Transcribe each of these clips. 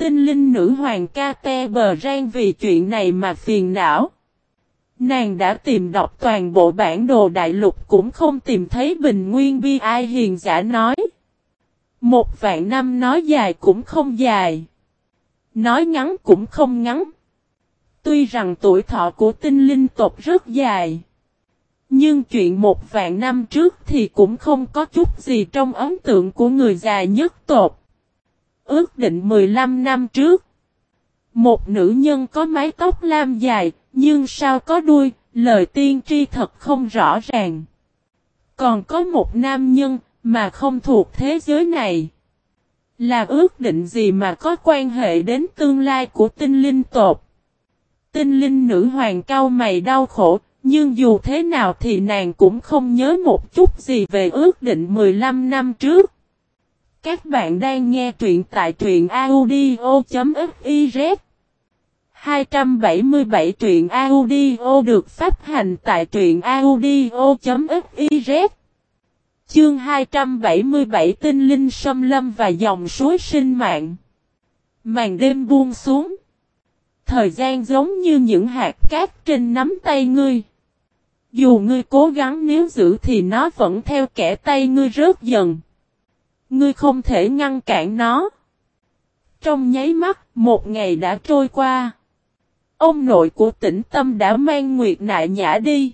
Tinh linh nữ hoàng ca te bờ rang vì chuyện này mà phiền não. Nàng đã tìm đọc toàn bộ bản đồ đại lục cũng không tìm thấy bình nguyên bi ai hiền giả nói. Một vạn năm nói dài cũng không dài. Nói ngắn cũng không ngắn. Tuy rằng tuổi thọ của tinh linh tộc rất dài. Nhưng chuyện một vạn năm trước thì cũng không có chút gì trong ấn tượng của người già nhất tộc. Ước định 15 năm trước. Một nữ nhân có mái tóc lam dài, nhưng sao có đuôi, lời tiên tri thật không rõ ràng. Còn có một nam nhân, mà không thuộc thế giới này. Là ước định gì mà có quan hệ đến tương lai của tinh linh tộc. Tinh linh nữ hoàng cao mày đau khổ, nhưng dù thế nào thì nàng cũng không nhớ một chút gì về ước định 15 năm trước. Các bạn đang nghe truyện tại truyện audio.fiz 277 truyện audio được phát hành tại truyện audio.fiz Chương 277 tinh linh sâm lâm và dòng suối sinh mạng. Màn đêm buông xuống. Thời gian giống như những hạt cát trên nắm tay ngươi. Dù ngươi cố gắng níu giữ thì nó vẫn theo kẻ tay ngươi rớt dần. Ngươi không thể ngăn cản nó Trong nháy mắt một ngày đã trôi qua Ông nội của tĩnh tâm đã mang Nguyệt Nại Nhã đi.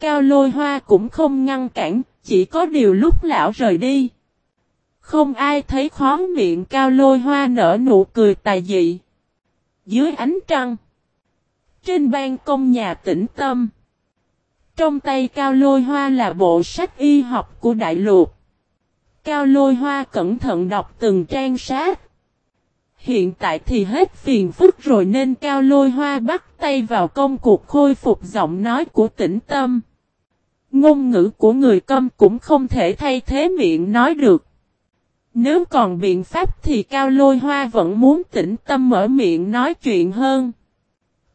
Cao lôi hoa cũng không ngăn cản, chỉ có điều lúc lão rời đi. Không ai thấy khó miệng cao lôi hoa nở nụ cười tài dị. Dưới ánh trăng. Trên ban công nhà tĩnh tâm. Trong tay cao lôi hoa là bộ sách y học của đại lục. Cao lôi hoa cẩn thận đọc từng trang sát. Hiện tại thì hết phiền phức rồi nên cao lôi hoa bắt tay vào công cuộc khôi phục giọng nói của tĩnh tâm. Ngôn ngữ của người câm cũng không thể thay thế miệng nói được. Nếu còn biện pháp thì Cao Lôi Hoa vẫn muốn tĩnh tâm mở miệng nói chuyện hơn.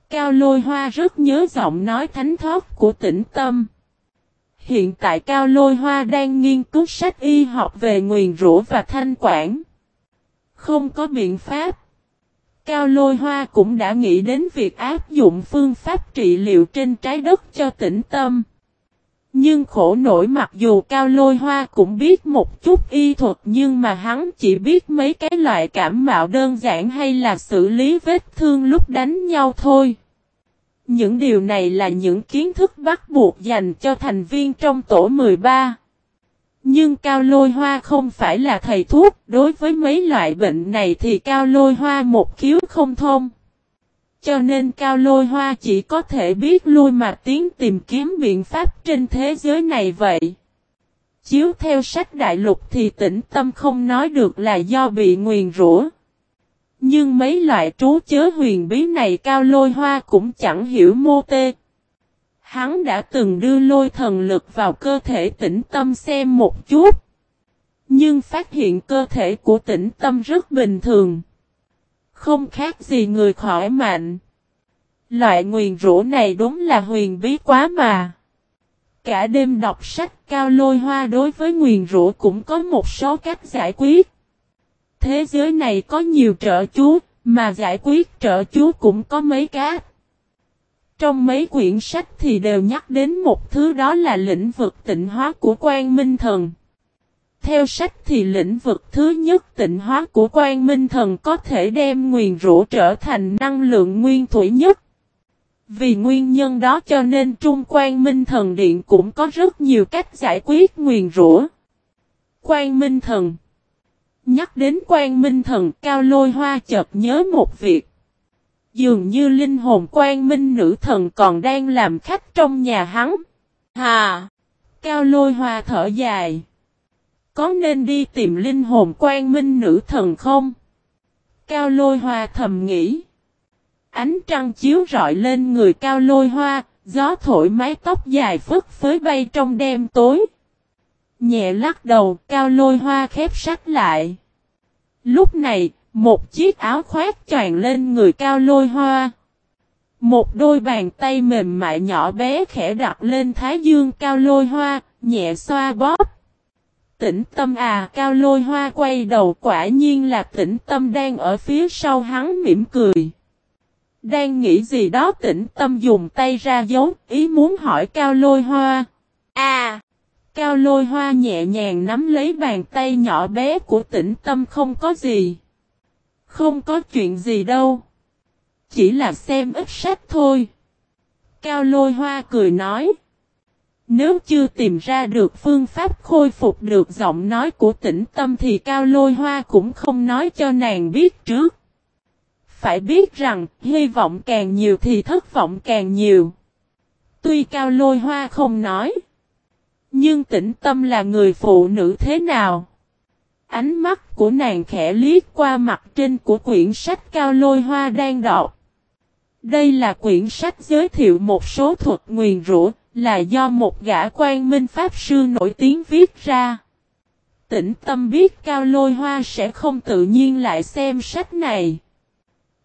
Cao Lôi Hoa rất nhớ giọng nói thánh thoát của tĩnh tâm. Hiện tại Cao Lôi Hoa đang nghiên cứu sách y học về nguyền rũ và thanh quản. Không có biện pháp. Cao lôi hoa cũng đã nghĩ đến việc áp dụng phương pháp trị liệu trên trái đất cho tĩnh tâm. Nhưng khổ nổi mặc dù cao lôi hoa cũng biết một chút y thuật nhưng mà hắn chỉ biết mấy cái loại cảm mạo đơn giản hay là xử lý vết thương lúc đánh nhau thôi. Những điều này là những kiến thức bắt buộc dành cho thành viên trong tổ 13. Nhưng cao lôi hoa không phải là thầy thuốc, đối với mấy loại bệnh này thì cao lôi hoa một khiếu không thông. Cho nên cao lôi hoa chỉ có thể biết lui mà tiến tìm kiếm biện pháp trên thế giới này vậy. Chiếu theo sách đại lục thì tĩnh tâm không nói được là do bị nguyền rủa. Nhưng mấy loại trú chớ huyền bí này cao lôi hoa cũng chẳng hiểu mô tê. Hắn đã từng đưa lôi thần lực vào cơ thể tĩnh tâm xem một chút. Nhưng phát hiện cơ thể của tĩnh tâm rất bình thường. Không khác gì người khỏi mạnh. Loại nguyền rũ này đúng là huyền bí quá mà. Cả đêm đọc sách cao lôi hoa đối với nguyền rũ cũng có một số cách giải quyết. Thế giới này có nhiều trợ chú, mà giải quyết trợ chú cũng có mấy cá Trong mấy quyển sách thì đều nhắc đến một thứ đó là lĩnh vực tịnh hóa của quan minh thần. Theo sách thì lĩnh vực thứ nhất tịnh hóa của quan minh thần có thể đem nguyền rũ trở thành năng lượng nguyên thủy nhất. Vì nguyên nhân đó cho nên Trung quan minh thần điện cũng có rất nhiều cách giải quyết nguyền rũ. Quan minh thần Nhắc đến quan minh thần cao lôi hoa chợt nhớ một việc. Dường như linh hồn quan minh nữ thần còn đang làm khách trong nhà hắn. Hà! Cao lôi hoa thở dài. Có nên đi tìm linh hồn quan minh nữ thần không? Cao lôi hoa thầm nghĩ. Ánh trăng chiếu rọi lên người cao lôi hoa, gió thổi mái tóc dài phất phới bay trong đêm tối. Nhẹ lắc đầu, cao lôi hoa khép sách lại. Lúc này, một chiếc áo khoác tràn lên người cao lôi hoa. Một đôi bàn tay mềm mại nhỏ bé khẽ đặt lên thái dương cao lôi hoa, nhẹ xoa bóp. tĩnh tâm à cao lôi hoa quay đầu quả nhiên là tĩnh tâm đang ở phía sau hắn mỉm cười. Đang nghĩ gì đó tĩnh tâm dùng tay ra dấu ý muốn hỏi cao lôi hoa. À! Cao lôi hoa nhẹ nhàng nắm lấy bàn tay nhỏ bé của tĩnh tâm không có gì. Không có chuyện gì đâu. Chỉ là xem ít sách thôi. Cao lôi hoa cười nói. Nếu chưa tìm ra được phương pháp khôi phục được giọng nói của tĩnh tâm thì Cao Lôi Hoa cũng không nói cho nàng biết trước. Phải biết rằng, hy vọng càng nhiều thì thất vọng càng nhiều. Tuy Cao Lôi Hoa không nói, nhưng tĩnh tâm là người phụ nữ thế nào? Ánh mắt của nàng khẽ liếc qua mặt trên của quyển sách Cao Lôi Hoa đang đọc. Đây là quyển sách giới thiệu một số thuật nguyền rủa là do một gã quan minh pháp sư nổi tiếng viết ra. Tĩnh tâm biết Cao Lôi Hoa sẽ không tự nhiên lại xem sách này.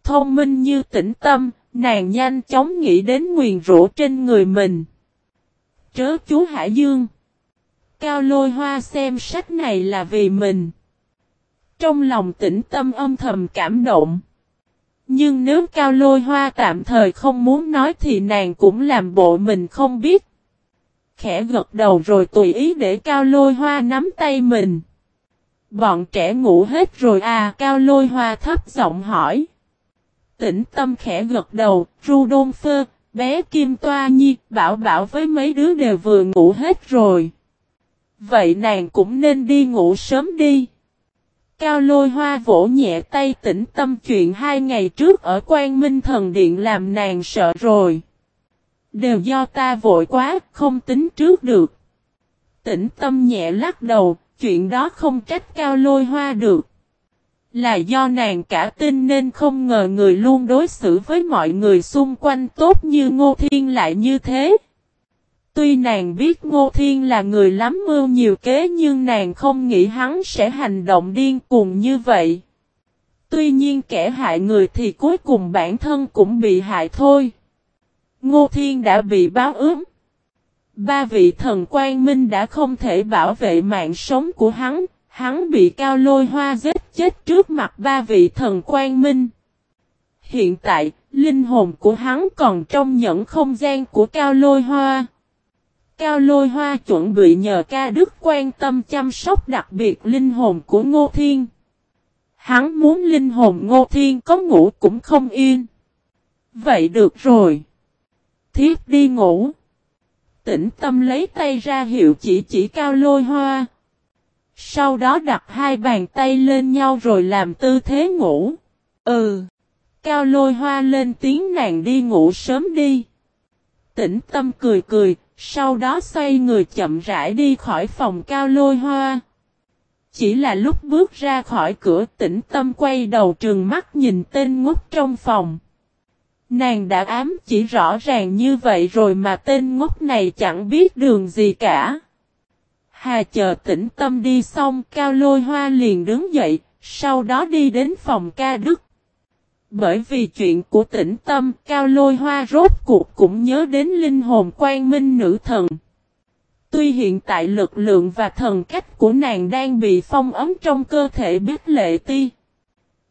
Thông minh như tĩnh tâm, nàng nhanh chóng nghĩ đến nguyền rủa trên người mình. Trớ chú Hải Dương. Cao Lôi Hoa xem sách này là vì mình. Trong lòng tĩnh tâm âm thầm cảm động. Nhưng nếu cao lôi hoa tạm thời không muốn nói thì nàng cũng làm bộ mình không biết. Khẽ gật đầu rồi tùy ý để cao lôi hoa nắm tay mình. Bọn trẻ ngủ hết rồi à cao lôi hoa thấp giọng hỏi. Tĩnh tâm khẽ gật đầu, Rudolfo, bé Kim Toa Nhi, bảo bảo với mấy đứa đều vừa ngủ hết rồi. Vậy nàng cũng nên đi ngủ sớm đi. Cao lôi hoa vỗ nhẹ tay tĩnh tâm chuyện hai ngày trước ở quan minh thần điện làm nàng sợ rồi. Đều do ta vội quá, không tính trước được. Tĩnh tâm nhẹ lắc đầu, chuyện đó không trách cao lôi hoa được. Là do nàng cả tin nên không ngờ người luôn đối xử với mọi người xung quanh tốt như Ngô Thiên lại như thế. Tuy nàng biết Ngô Thiên là người lắm mưu nhiều kế nhưng nàng không nghĩ hắn sẽ hành động điên cuồng như vậy. Tuy nhiên kẻ hại người thì cuối cùng bản thân cũng bị hại thôi. Ngô Thiên đã bị báo ướm. Ba vị thần quan minh đã không thể bảo vệ mạng sống của hắn, hắn bị cao lôi hoa giết chết trước mặt ba vị thần quan minh. Hiện tại, linh hồn của hắn còn trong nhẫn không gian của cao lôi hoa. Cao lôi hoa chuẩn bị nhờ ca đức quan tâm chăm sóc đặc biệt linh hồn của Ngô Thiên. Hắn muốn linh hồn Ngô Thiên có ngủ cũng không yên. Vậy được rồi. Thiếp đi ngủ. Tĩnh tâm lấy tay ra hiệu chỉ chỉ cao lôi hoa. Sau đó đặt hai bàn tay lên nhau rồi làm tư thế ngủ. Ừ. Cao lôi hoa lên tiếng nàng đi ngủ sớm đi. Tĩnh tâm cười cười, sau đó xoay người chậm rãi đi khỏi phòng cao lôi hoa. Chỉ là lúc bước ra khỏi cửa tĩnh tâm quay đầu trường mắt nhìn tên ngốc trong phòng. Nàng đã ám chỉ rõ ràng như vậy rồi mà tên ngốc này chẳng biết đường gì cả. Hà chờ tĩnh tâm đi xong cao lôi hoa liền đứng dậy, sau đó đi đến phòng ca đức. Bởi vì chuyện của tĩnh tâm, Cao Lôi Hoa rốt cuộc cũng nhớ đến linh hồn quan minh nữ thần. Tuy hiện tại lực lượng và thần cách của nàng đang bị phong ấm trong cơ thể biết lệ ti.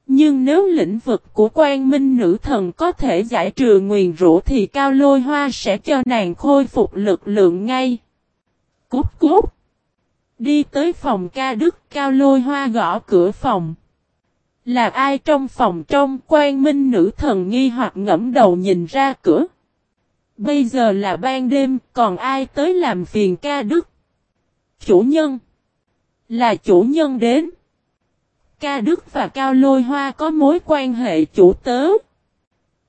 Nhưng nếu lĩnh vực của quan minh nữ thần có thể giải trừ nguyền rũ thì Cao Lôi Hoa sẽ cho nàng khôi phục lực lượng ngay. Cút cút. Đi tới phòng ca đức Cao Lôi Hoa gõ cửa phòng. Là ai trong phòng trong quan minh nữ thần nghi hoặc ngẫm đầu nhìn ra cửa. Bây giờ là ban đêm, còn ai tới làm phiền ca đức? Chủ nhân. Là chủ nhân đến. Ca Đức và Cao Lôi Hoa có mối quan hệ chủ tớ.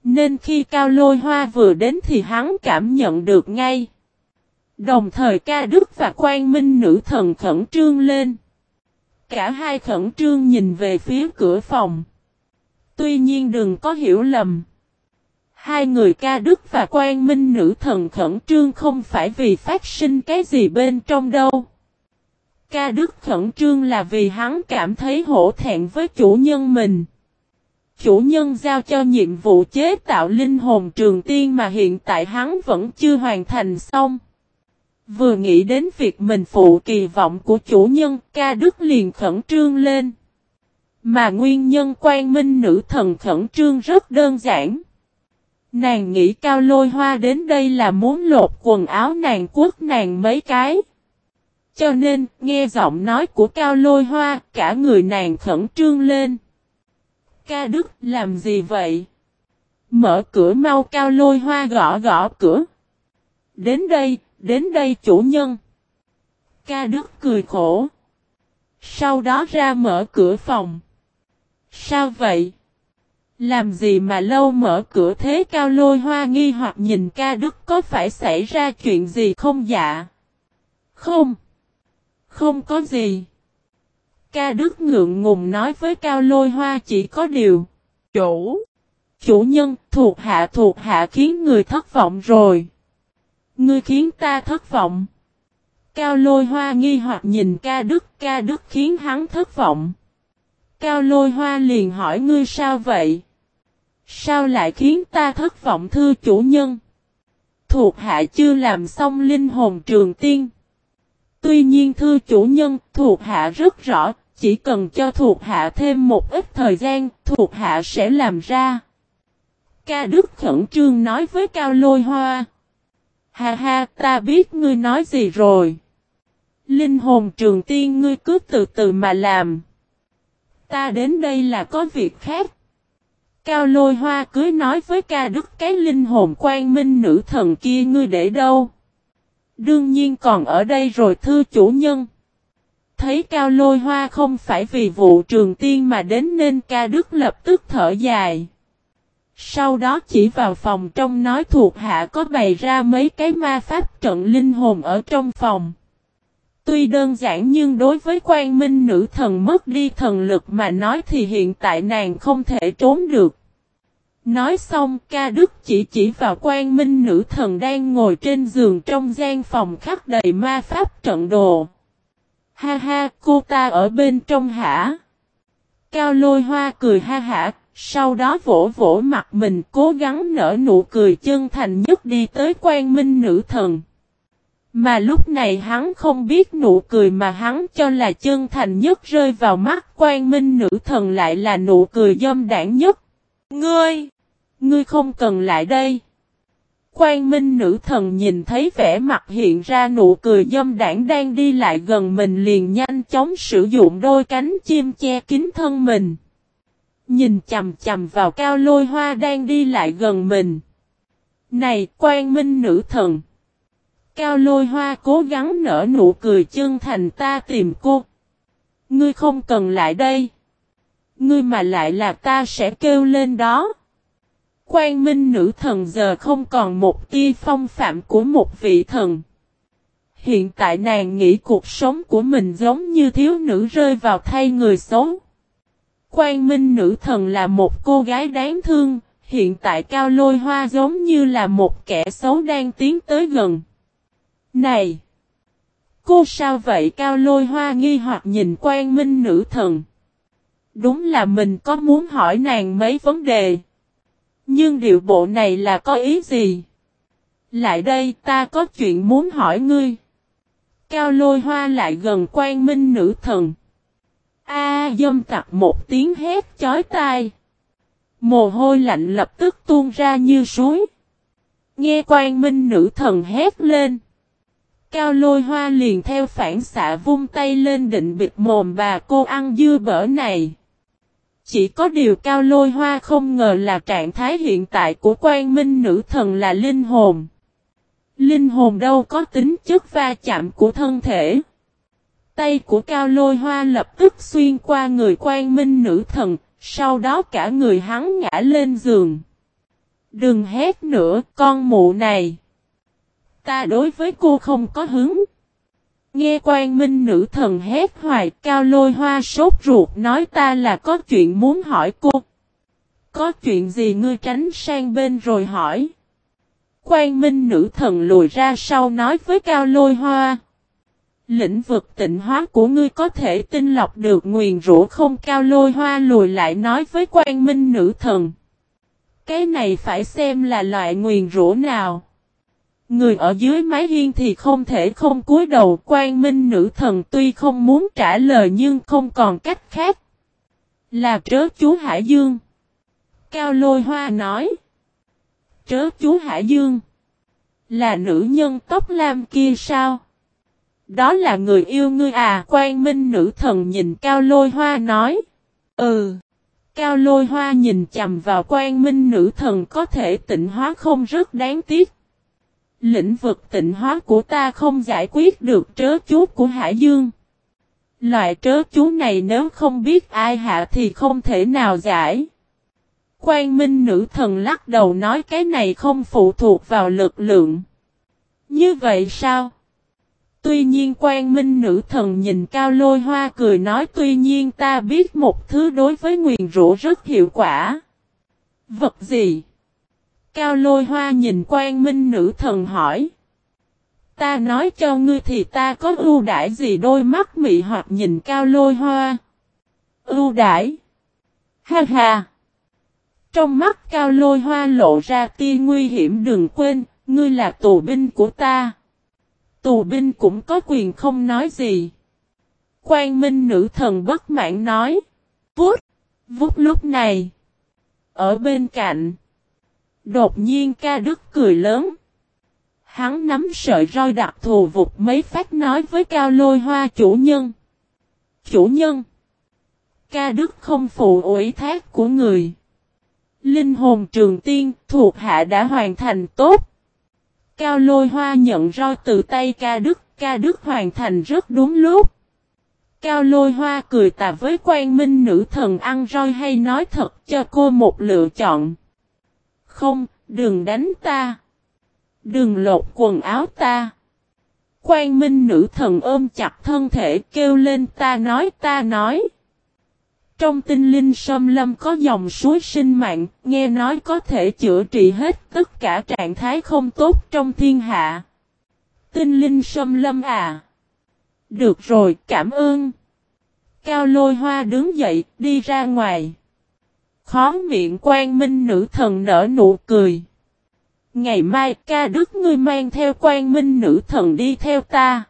Nên khi Cao Lôi Hoa vừa đến thì hắn cảm nhận được ngay. Đồng thời Ca Đức và Quan Minh nữ thần khẩn trương lên. Cả hai khẩn trương nhìn về phía cửa phòng. Tuy nhiên đừng có hiểu lầm. Hai người ca đức và quan minh nữ thần khẩn trương không phải vì phát sinh cái gì bên trong đâu. Ca đức khẩn trương là vì hắn cảm thấy hổ thẹn với chủ nhân mình. Chủ nhân giao cho nhiệm vụ chế tạo linh hồn trường tiên mà hiện tại hắn vẫn chưa hoàn thành xong. Vừa nghĩ đến việc mình phụ kỳ vọng của chủ nhân, ca đức liền khẩn trương lên. Mà nguyên nhân quan minh nữ thần khẩn trương rất đơn giản. Nàng nghĩ cao lôi hoa đến đây là muốn lột quần áo nàng quốc nàng mấy cái. Cho nên, nghe giọng nói của cao lôi hoa, cả người nàng khẩn trương lên. Ca Đức làm gì vậy? Mở cửa mau cao lôi hoa gõ gõ cửa. Đến đây, đến đây chủ nhân. Ca Đức cười khổ. Sau đó ra mở cửa phòng. Sao vậy? Làm gì mà lâu mở cửa thế cao lôi hoa nghi hoặc nhìn ca đức có phải xảy ra chuyện gì không dạ? Không. Không có gì. Ca đức ngượng ngùng nói với cao lôi hoa chỉ có điều. Chủ. Chủ nhân, thuộc hạ thuộc hạ khiến người thất vọng rồi. Ngươi khiến ta thất vọng. Cao lôi hoa nghi hoặc nhìn ca đức ca đức khiến hắn thất vọng. Cao lôi hoa liền hỏi ngươi sao vậy? Sao lại khiến ta thất vọng thưa chủ nhân? Thuộc hạ chưa làm xong linh hồn trường tiên. Tuy nhiên thưa chủ nhân, thuộc hạ rất rõ, chỉ cần cho thuộc hạ thêm một ít thời gian, thuộc hạ sẽ làm ra. Ca Đức khẩn trương nói với Cao Lôi Hoa. Ha ha, ta biết ngươi nói gì rồi. Linh hồn trường tiên ngươi cứ từ từ mà làm. Ta đến đây là có việc khác. Cao lôi hoa cưới nói với ca đức cái linh hồn quan minh nữ thần kia ngươi để đâu? Đương nhiên còn ở đây rồi thưa chủ nhân. Thấy cao lôi hoa không phải vì vụ trường tiên mà đến nên ca đức lập tức thở dài. Sau đó chỉ vào phòng trong nói thuộc hạ có bày ra mấy cái ma pháp trận linh hồn ở trong phòng. Tuy đơn giản nhưng đối với quan minh nữ thần mất đi thần lực mà nói thì hiện tại nàng không thể trốn được. Nói xong ca đức chỉ chỉ vào quan minh nữ thần đang ngồi trên giường trong gian phòng khắc đầy ma pháp trận đồ. Ha ha cô ta ở bên trong hả? Cao lôi hoa cười ha hả, sau đó vỗ vỗ mặt mình, cố gắng nở nụ cười chân thành nhất đi tới quan minh nữ thần. Mà lúc này hắn không biết nụ cười mà hắn cho là chân thành nhất rơi vào mắt quan minh nữ thần lại là nụ cười dâm đảng nhất. Ngươi! Ngươi không cần lại đây. Quan minh nữ thần nhìn thấy vẻ mặt hiện ra nụ cười dâm đảng đang đi lại gần mình liền nhanh chóng sử dụng đôi cánh chim che kín thân mình. Nhìn chầm chầm vào cao lôi hoa đang đi lại gần mình. Này quan minh nữ thần! Cao lôi hoa cố gắng nở nụ cười chân thành ta tìm cô. Ngươi không cần lại đây. Ngươi mà lại là ta sẽ kêu lên đó. Quan minh nữ thần giờ không còn một tia phong phạm của một vị thần. Hiện tại nàng nghĩ cuộc sống của mình giống như thiếu nữ rơi vào thay người xấu. Quan minh nữ thần là một cô gái đáng thương, hiện tại cao lôi hoa giống như là một kẻ xấu đang tiến tới gần. Này! Cô sao vậy cao lôi hoa nghi hoặc nhìn quan minh nữ thần. Đúng là mình có muốn hỏi nàng mấy vấn đề. Nhưng điệu bộ này là có ý gì? Lại đây ta có chuyện muốn hỏi ngươi. Cao lôi hoa lại gần quan minh nữ thần. A dâm tặc một tiếng hét chói tai. Mồ hôi lạnh lập tức tuôn ra như suối. Nghe quan minh nữ thần hét lên. Cao lôi hoa liền theo phản xạ vung tay lên định bịt mồm bà cô ăn dưa bở này. Chỉ có điều cao lôi hoa không ngờ là trạng thái hiện tại của quan minh nữ thần là linh hồn. Linh hồn đâu có tính chất va chạm của thân thể. Tay của cao lôi hoa lập tức xuyên qua người quan minh nữ thần, sau đó cả người hắn ngã lên giường. Đừng hét nữa con mụ này. Ta đối với cô không có hứng. Nghe quan minh nữ thần hét hoài cao lôi hoa sốt ruột nói ta là có chuyện muốn hỏi cô. Có chuyện gì ngươi tránh sang bên rồi hỏi. Quan minh nữ thần lùi ra sau nói với cao lôi hoa. Lĩnh vực tịnh hóa của ngươi có thể tinh lọc được nguyền rũ không cao lôi hoa lùi lại nói với quan minh nữ thần. Cái này phải xem là loại nguyền rũ nào. Người ở dưới mái hiên thì không thể không cúi đầu quan minh nữ thần tuy không muốn trả lời nhưng không còn cách khác. Là trớ chú Hải Dương. Cao lôi hoa nói. Trớ chú Hải Dương. Là nữ nhân tóc lam kia sao? Đó là người yêu ngươi à? Quan minh nữ thần nhìn cao lôi hoa nói. Ừ. Cao lôi hoa nhìn chầm vào quan minh nữ thần có thể tịnh hóa không rất đáng tiếc. Lĩnh vực tịnh hóa của ta không giải quyết được trớ chú của Hải Dương. Loại trớ chú này nếu không biết ai hạ thì không thể nào giải. Quan minh nữ thần lắc đầu nói cái này không phụ thuộc vào lực lượng. Như vậy sao? Tuy nhiên quan minh nữ thần nhìn cao lôi hoa cười nói tuy nhiên ta biết một thứ đối với nguyền rũ rất hiệu quả. Vật gì? Cao lôi hoa nhìn quan minh nữ thần hỏi. Ta nói cho ngươi thì ta có ưu đãi gì đôi mắt mị hoặc nhìn cao lôi hoa. Ưu đãi. Ha ha. Trong mắt cao lôi hoa lộ ra tia nguy hiểm đừng quên, ngươi là tù binh của ta. Tù binh cũng có quyền không nói gì. Quan minh nữ thần bất mãn nói. Vút. Vút lúc này. Ở bên cạnh. Đột nhiên ca đức cười lớn. Hắn nắm sợi roi đặc thù vụt mấy phát nói với cao lôi hoa chủ nhân. Chủ nhân. Ca đức không phụ ủy thác của người. Linh hồn trường tiên thuộc hạ đã hoàn thành tốt. Cao lôi hoa nhận roi từ tay ca đức, ca đức hoàn thành rất đúng lúc. Cao lôi hoa cười tà với quan minh nữ thần ăn roi hay nói thật cho cô một lựa chọn. Không, đừng đánh ta. Đừng lột quần áo ta. Quan minh nữ thần ôm chặt thân thể kêu lên ta nói ta nói. Trong tinh linh sâm lâm có dòng suối sinh mạng, nghe nói có thể chữa trị hết tất cả trạng thái không tốt trong thiên hạ. Tinh linh sâm lâm à? Được rồi, cảm ơn. Cao lôi hoa đứng dậy, đi ra ngoài. Khó miệng quan minh nữ thần nở nụ cười. Ngày mai ca đức ngươi mang theo quan minh nữ thần đi theo ta.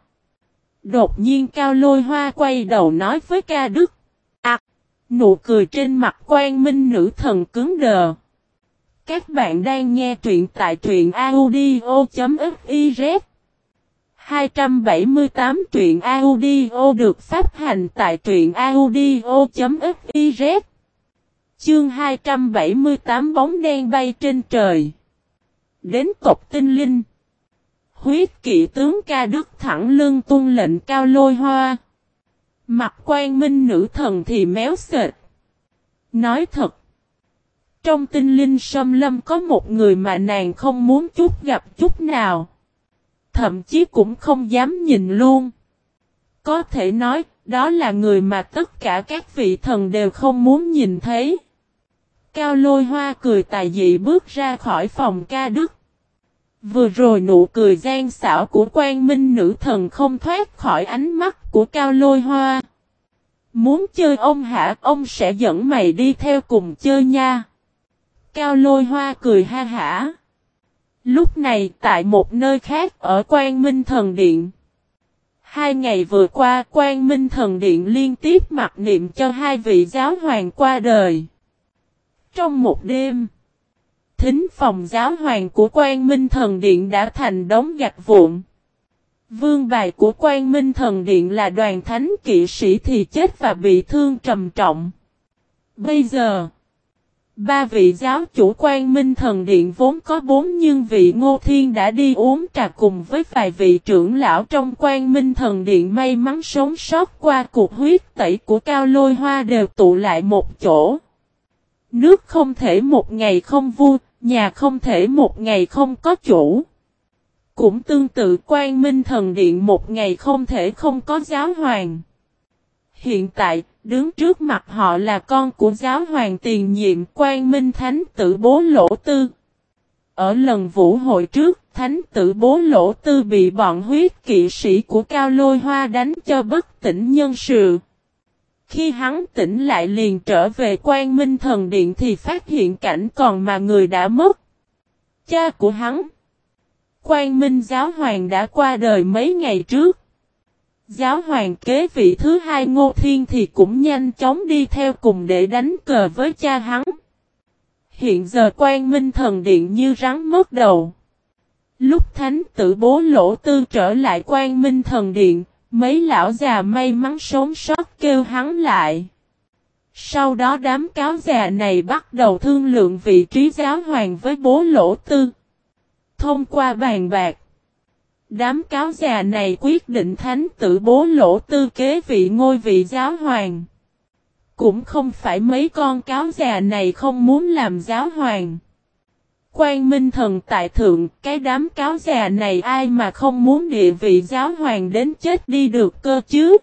Đột nhiên cao lôi hoa quay đầu nói với ca đức. Nụ cười trên mặt quan minh nữ thần cứng đờ. Các bạn đang nghe truyện tại truyện audio.fiz 278 truyện audio được phát hành tại truyện audio.fiz Chương 278 bóng đen bay trên trời. Đến tộc tinh linh. Huyết kỵ tướng ca đức thẳng lưng tung lệnh cao lôi hoa. Mặt quan minh nữ thần thì méo sệt. Nói thật. Trong tinh linh sâm lâm có một người mà nàng không muốn chút gặp chút nào. Thậm chí cũng không dám nhìn luôn. Có thể nói, đó là người mà tất cả các vị thần đều không muốn nhìn thấy. Cao lôi hoa cười tài dị bước ra khỏi phòng ca đức. Vừa rồi nụ cười gian xảo của quan minh nữ thần không thoát khỏi ánh mắt của cao lôi hoa. Muốn chơi ông hả, ông sẽ dẫn mày đi theo cùng chơi nha. Cao lôi hoa cười ha hả. Lúc này, tại một nơi khác ở quan minh thần điện. Hai ngày vừa qua quan minh thần điện liên tiếp mặc niệm cho hai vị giáo hoàng qua đời. Trong một đêm. Thính phòng giáo hoàng của quan minh thần điện đã thành đống gạch vụn. Vương bài của quan minh thần điện là đoàn thánh kỵ sĩ thì chết và bị thương trầm trọng. Bây giờ, ba vị giáo chủ quan minh thần điện vốn có bốn nhưng vị ngô thiên đã đi uống trà cùng với vài vị trưởng lão trong quan minh thần điện may mắn sống sót qua cuộc huyết tẩy của cao lôi hoa đều tụ lại một chỗ. Nước không thể một ngày không vua, Nhà không thể một ngày không có chủ. Cũng tương tự quan minh thần điện một ngày không thể không có giáo hoàng. Hiện tại, đứng trước mặt họ là con của giáo hoàng tiền nhiệm quan minh thánh tử bố lỗ tư. Ở lần vũ hội trước, thánh tử bố lỗ tư bị bọn huyết kỵ sĩ của cao lôi hoa đánh cho bất tỉnh nhân sự. Khi hắn tỉnh lại liền trở về quan minh thần điện thì phát hiện cảnh còn mà người đã mất. Cha của hắn. Quang Minh giáo hoàng đã qua đời mấy ngày trước. Giáo hoàng kế vị thứ hai Ngô Thiên thì cũng nhanh chóng đi theo cùng để đánh cờ với cha hắn. Hiện giờ Quang Minh thần điện như rắn mất đầu. Lúc thánh tử bố lỗ tư trở lại Quang Minh thần điện, mấy lão già may mắn sống sót kêu hắn lại. Sau đó đám cáo già này bắt đầu thương lượng vị trí giáo hoàng với bố lỗ tư. Thông qua bàn bạc. Đám cáo già này quyết định thánh tử bố lỗ tư kế vị ngôi vị giáo hoàng. Cũng không phải mấy con cáo già này không muốn làm giáo hoàng. Quan Minh Thần tại thượng, cái đám cáo già này ai mà không muốn địa vị giáo hoàng đến chết đi được cơ chứ?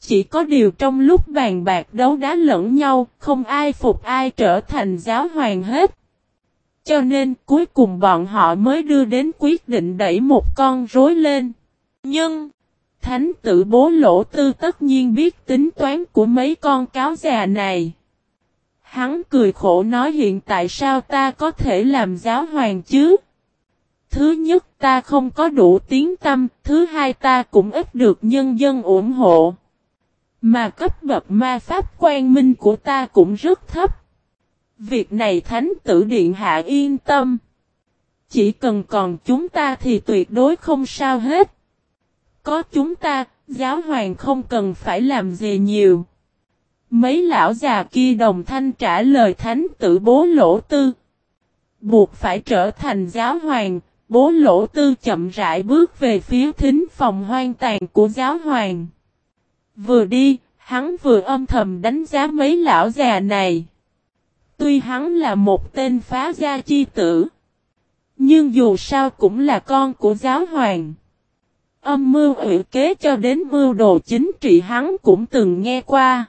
Chỉ có điều trong lúc bàn bạc đấu đá lẫn nhau, không ai phục ai trở thành giáo hoàng hết. Cho nên cuối cùng bọn họ mới đưa đến quyết định đẩy một con rối lên. Nhưng, thánh tử bố lỗ tư tất nhiên biết tính toán của mấy con cáo già này. Hắn cười khổ nói hiện tại sao ta có thể làm giáo hoàng chứ? Thứ nhất ta không có đủ tiếng tâm, thứ hai ta cũng ít được nhân dân ủng hộ. Mà cấp bậc ma pháp quan minh của ta cũng rất thấp. Việc này thánh tử điện hạ yên tâm. Chỉ cần còn chúng ta thì tuyệt đối không sao hết. Có chúng ta, giáo hoàng không cần phải làm gì nhiều. Mấy lão già kia đồng thanh trả lời thánh tử bố lỗ tư. Buộc phải trở thành giáo hoàng, bố lỗ tư chậm rãi bước về phía thính phòng hoang tàn của giáo hoàng. Vừa đi, hắn vừa âm thầm đánh giá mấy lão già này. Tuy hắn là một tên phá gia chi tử. Nhưng dù sao cũng là con của giáo hoàng. Âm mưu ủy kế cho đến mưu đồ chính trị hắn cũng từng nghe qua.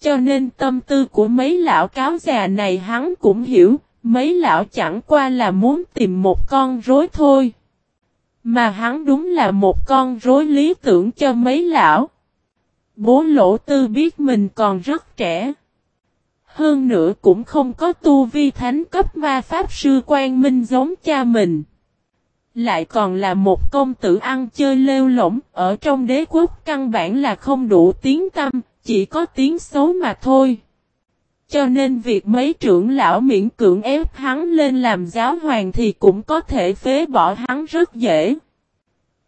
Cho nên tâm tư của mấy lão cáo già này hắn cũng hiểu, mấy lão chẳng qua là muốn tìm một con rối thôi. Mà hắn đúng là một con rối lý tưởng cho mấy lão. Bố lỗ tư biết mình còn rất trẻ. Hơn nữa cũng không có tu vi thánh cấp ma pháp sư quan minh giống cha mình. Lại còn là một công tử ăn chơi lêu lỏng, ở trong đế quốc căn bản là không đủ tiếng tâm, chỉ có tiếng xấu mà thôi. Cho nên việc mấy trưởng lão miễn cưỡng ép hắn lên làm giáo hoàng thì cũng có thể phế bỏ hắn rất dễ.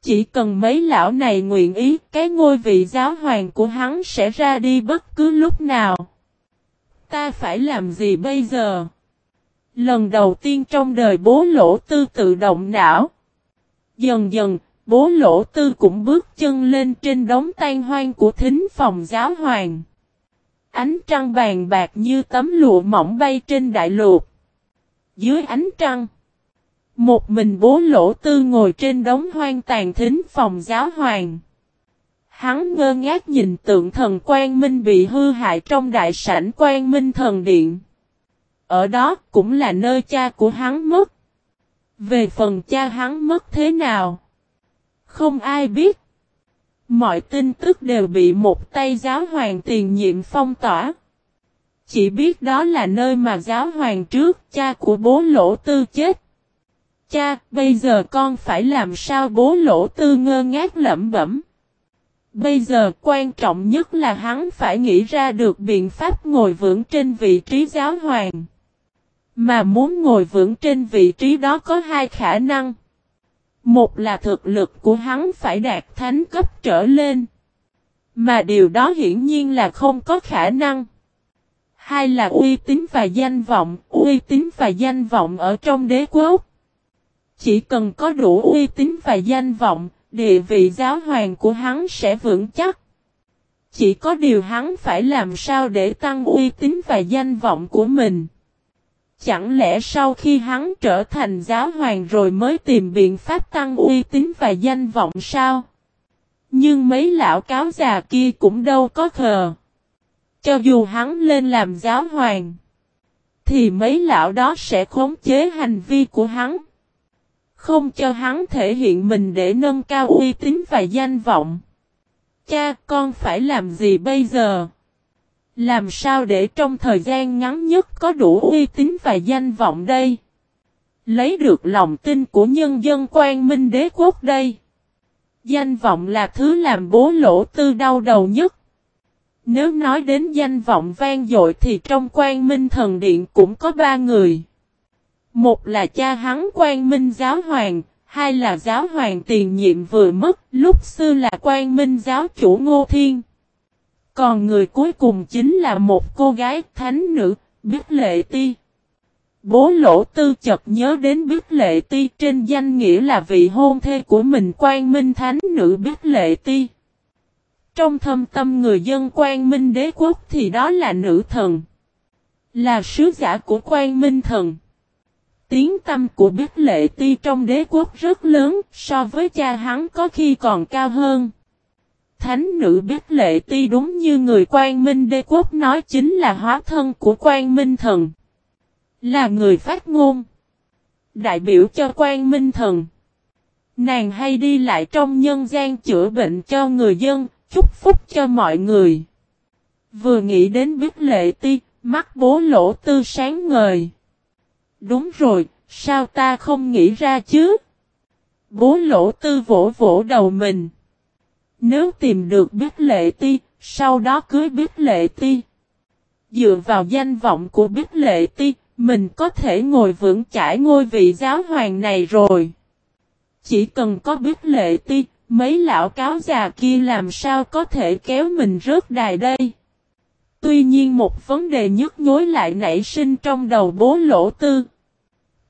Chỉ cần mấy lão này nguyện ý, cái ngôi vị giáo hoàng của hắn sẽ ra đi bất cứ lúc nào. Ta phải làm gì bây giờ? Lần đầu tiên trong đời bố lỗ tư tự động não. Dần dần, bố lỗ tư cũng bước chân lên trên đống tan hoang của thính phòng giáo hoàng. Ánh trăng vàng bạc như tấm lụa mỏng bay trên đại lục. Dưới ánh trăng, một mình bố lỗ tư ngồi trên đống hoang tàn thính phòng giáo hoàng. Hắn ngơ ngác nhìn tượng thần quan minh bị hư hại trong đại sảnh quan minh thần điện. Ở đó cũng là nơi cha của hắn mất. Về phần cha hắn mất thế nào? Không ai biết. Mọi tin tức đều bị một tay giáo hoàng tiền nhiệm phong tỏa. Chỉ biết đó là nơi mà giáo hoàng trước cha của bố lỗ tư chết. Cha, bây giờ con phải làm sao bố lỗ tư ngơ ngác lẩm bẩm. Bây giờ quan trọng nhất là hắn phải nghĩ ra được biện pháp ngồi vững trên vị trí giáo hoàng. Mà muốn ngồi vững trên vị trí đó có hai khả năng. Một là thực lực của hắn phải đạt thánh cấp trở lên. Mà điều đó hiển nhiên là không có khả năng. Hai là uy tín và danh vọng, uy tín và danh vọng ở trong đế quốc. Chỉ cần có đủ uy tín và danh vọng, địa vị giáo hoàng của hắn sẽ vững chắc. Chỉ có điều hắn phải làm sao để tăng uy tín và danh vọng của mình. Chẳng lẽ sau khi hắn trở thành giáo hoàng rồi mới tìm biện pháp tăng uy tín và danh vọng sao? Nhưng mấy lão cáo già kia cũng đâu có khờ. Cho dù hắn lên làm giáo hoàng, thì mấy lão đó sẽ khống chế hành vi của hắn. Không cho hắn thể hiện mình để nâng cao uy tín và danh vọng. Cha con phải làm gì bây giờ? Làm sao để trong thời gian ngắn nhất có đủ uy tín và danh vọng đây? Lấy được lòng tin của nhân dân quan minh đế quốc đây. Danh vọng là thứ làm bố lỗ tư đau đầu nhất. Nếu nói đến danh vọng vang dội thì trong quan minh thần điện cũng có ba người. Một là cha hắn quan minh giáo hoàng, hai là giáo hoàng tiền nhiệm vừa mất, lúc xưa là quan minh giáo chủ Ngô Thiên. Còn người cuối cùng chính là một cô gái thánh nữ, Biết Lệ Ti. Bố lỗ tư chợt nhớ đến Biết Lệ Ti trên danh nghĩa là vị hôn thê của mình quan minh thánh nữ Biết Lệ Ti. Trong thâm tâm người dân quan minh đế quốc thì đó là nữ thần. Là sứ giả của quan minh thần. Tiếng tâm của Biết Lệ Ti trong đế quốc rất lớn, so với cha hắn có khi còn cao hơn. Thánh nữ Biết Lệ Ti đúng như người quan minh đế quốc nói chính là hóa thân của quan minh thần. Là người phát ngôn. Đại biểu cho quan minh thần. Nàng hay đi lại trong nhân gian chữa bệnh cho người dân, chúc phúc cho mọi người. Vừa nghĩ đến Biết Lệ Ti, mắt bố lỗ tư sáng ngời. Đúng rồi, sao ta không nghĩ ra chứ? Bố lỗ tư vỗ vỗ đầu mình. Nếu tìm được Bích lệ ti, sau đó cưới Bích lệ ti. Dựa vào danh vọng của Bích lệ ti, mình có thể ngồi vững chãi ngôi vị giáo hoàng này rồi. Chỉ cần có Bích lệ ti, mấy lão cáo già kia làm sao có thể kéo mình rớt đài đây. Tuy nhiên một vấn đề nhức nhối lại nảy sinh trong đầu bố lỗ tư.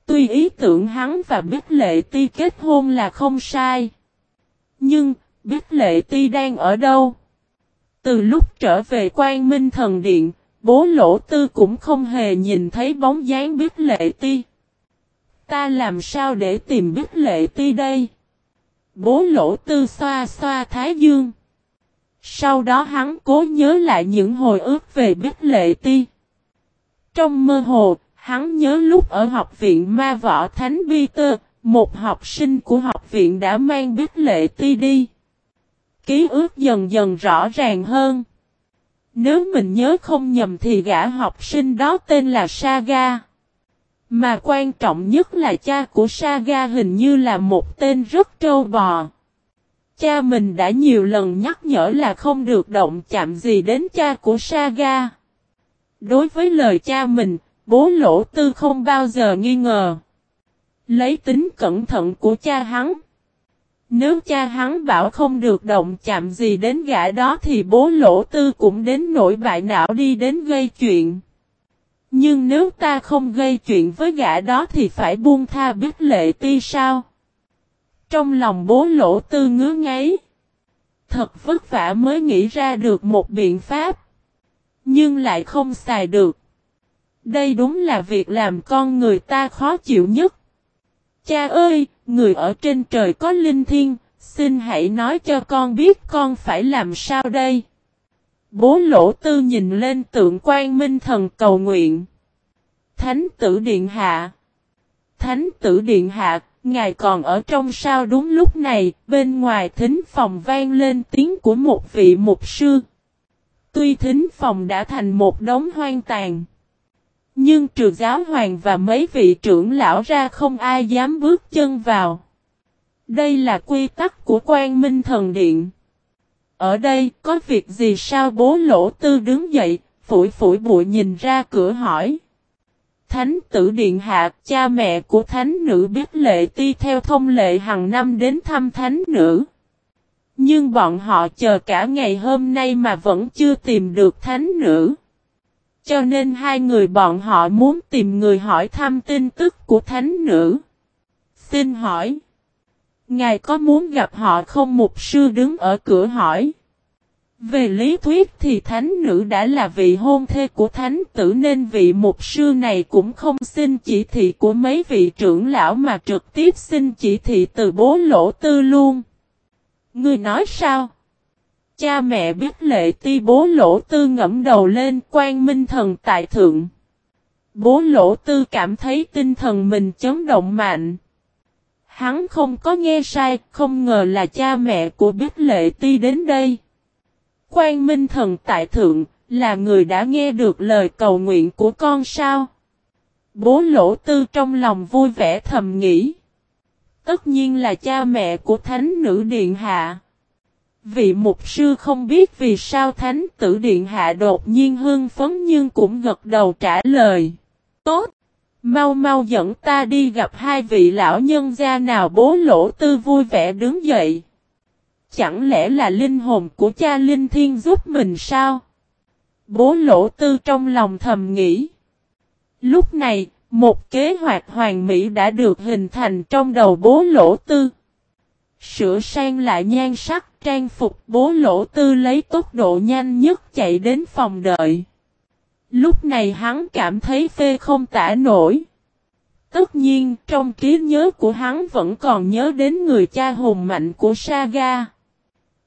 Tuy ý tưởng hắn và Bích Lệ Ti kết hôn là không sai. Nhưng, Bích Lệ Ti đang ở đâu? Từ lúc trở về quan minh thần điện, bố lỗ tư cũng không hề nhìn thấy bóng dáng Bích Lệ Ti. Ta làm sao để tìm Bích Lệ Ti đây? Bố lỗ tư xoa xoa thái dương. Sau đó hắn cố nhớ lại những hồi ức về Bích Lệ Ti. Trong mơ hồ, Hắn nhớ lúc ở học viện Ma Võ Thánh Peter, một học sinh của học viện đã mang biết lệ ti đi. Ký ức dần dần rõ ràng hơn. Nếu mình nhớ không nhầm thì gã học sinh đó tên là Saga. Mà quan trọng nhất là cha của Saga hình như là một tên rất trâu bò. Cha mình đã nhiều lần nhắc nhở là không được động chạm gì đến cha của Saga. Đối với lời cha mình, Bố lỗ tư không bao giờ nghi ngờ. Lấy tính cẩn thận của cha hắn. Nếu cha hắn bảo không được động chạm gì đến gã đó thì bố lỗ tư cũng đến nỗi bại não đi đến gây chuyện. Nhưng nếu ta không gây chuyện với gã đó thì phải buông tha biết lệ ti sao? Trong lòng bố lỗ tư ngứa ngáy. Thật vất vả mới nghĩ ra được một biện pháp. Nhưng lại không xài được. Đây đúng là việc làm con người ta khó chịu nhất. Cha ơi, người ở trên trời có linh thiên, xin hãy nói cho con biết con phải làm sao đây. Bố lỗ tư nhìn lên tượng quan minh thần cầu nguyện. Thánh tử điện hạ. Thánh tử điện hạ, ngài còn ở trong sao đúng lúc này, bên ngoài thính phòng vang lên tiếng của một vị mục sư. Tuy thính phòng đã thành một đống hoang tàn. Nhưng trừ giáo hoàng và mấy vị trưởng lão ra không ai dám bước chân vào. Đây là quy tắc của quan minh thần điện. Ở đây có việc gì sao bố lỗ tư đứng dậy, phủi phủi bụi nhìn ra cửa hỏi. Thánh tử điện hạ, cha mẹ của thánh nữ biết lệ ti theo thông lệ hàng năm đến thăm thánh nữ. Nhưng bọn họ chờ cả ngày hôm nay mà vẫn chưa tìm được thánh nữ. Cho nên hai người bọn họ muốn tìm người hỏi thăm tin tức của thánh nữ. Xin hỏi. Ngài có muốn gặp họ không mục sư đứng ở cửa hỏi. Về lý thuyết thì thánh nữ đã là vị hôn thê của thánh tử nên vị mục sư này cũng không xin chỉ thị của mấy vị trưởng lão mà trực tiếp xin chỉ thị từ bố lỗ tư luôn. Người nói sao? Cha mẹ biết lệ ti bố lỗ tư ngẫm đầu lên quan minh thần tại thượng. Bố lỗ tư cảm thấy tinh thần mình chấn động mạnh. Hắn không có nghe sai, không ngờ là cha mẹ của biết lệ ti đến đây. Quan minh thần tại thượng, là người đã nghe được lời cầu nguyện của con sao? Bố lỗ tư trong lòng vui vẻ thầm nghĩ. Tất nhiên là cha mẹ của thánh nữ điện hạ. Vị mục sư không biết vì sao thánh tử điện hạ đột nhiên hưng phấn nhưng cũng gật đầu trả lời. Tốt! Mau mau dẫn ta đi gặp hai vị lão nhân gia nào bố lỗ tư vui vẻ đứng dậy. Chẳng lẽ là linh hồn của cha linh thiên giúp mình sao? Bố lỗ tư trong lòng thầm nghĩ. Lúc này, một kế hoạch hoàn mỹ đã được hình thành trong đầu bố lỗ tư. Sửa sang lại nhan sắc, trang phục, bố lỗ tư lấy tốc độ nhanh nhất chạy đến phòng đợi. Lúc này hắn cảm thấy phê không tả nổi. Tất nhiên, trong trí nhớ của hắn vẫn còn nhớ đến người cha hùng mạnh của Saga.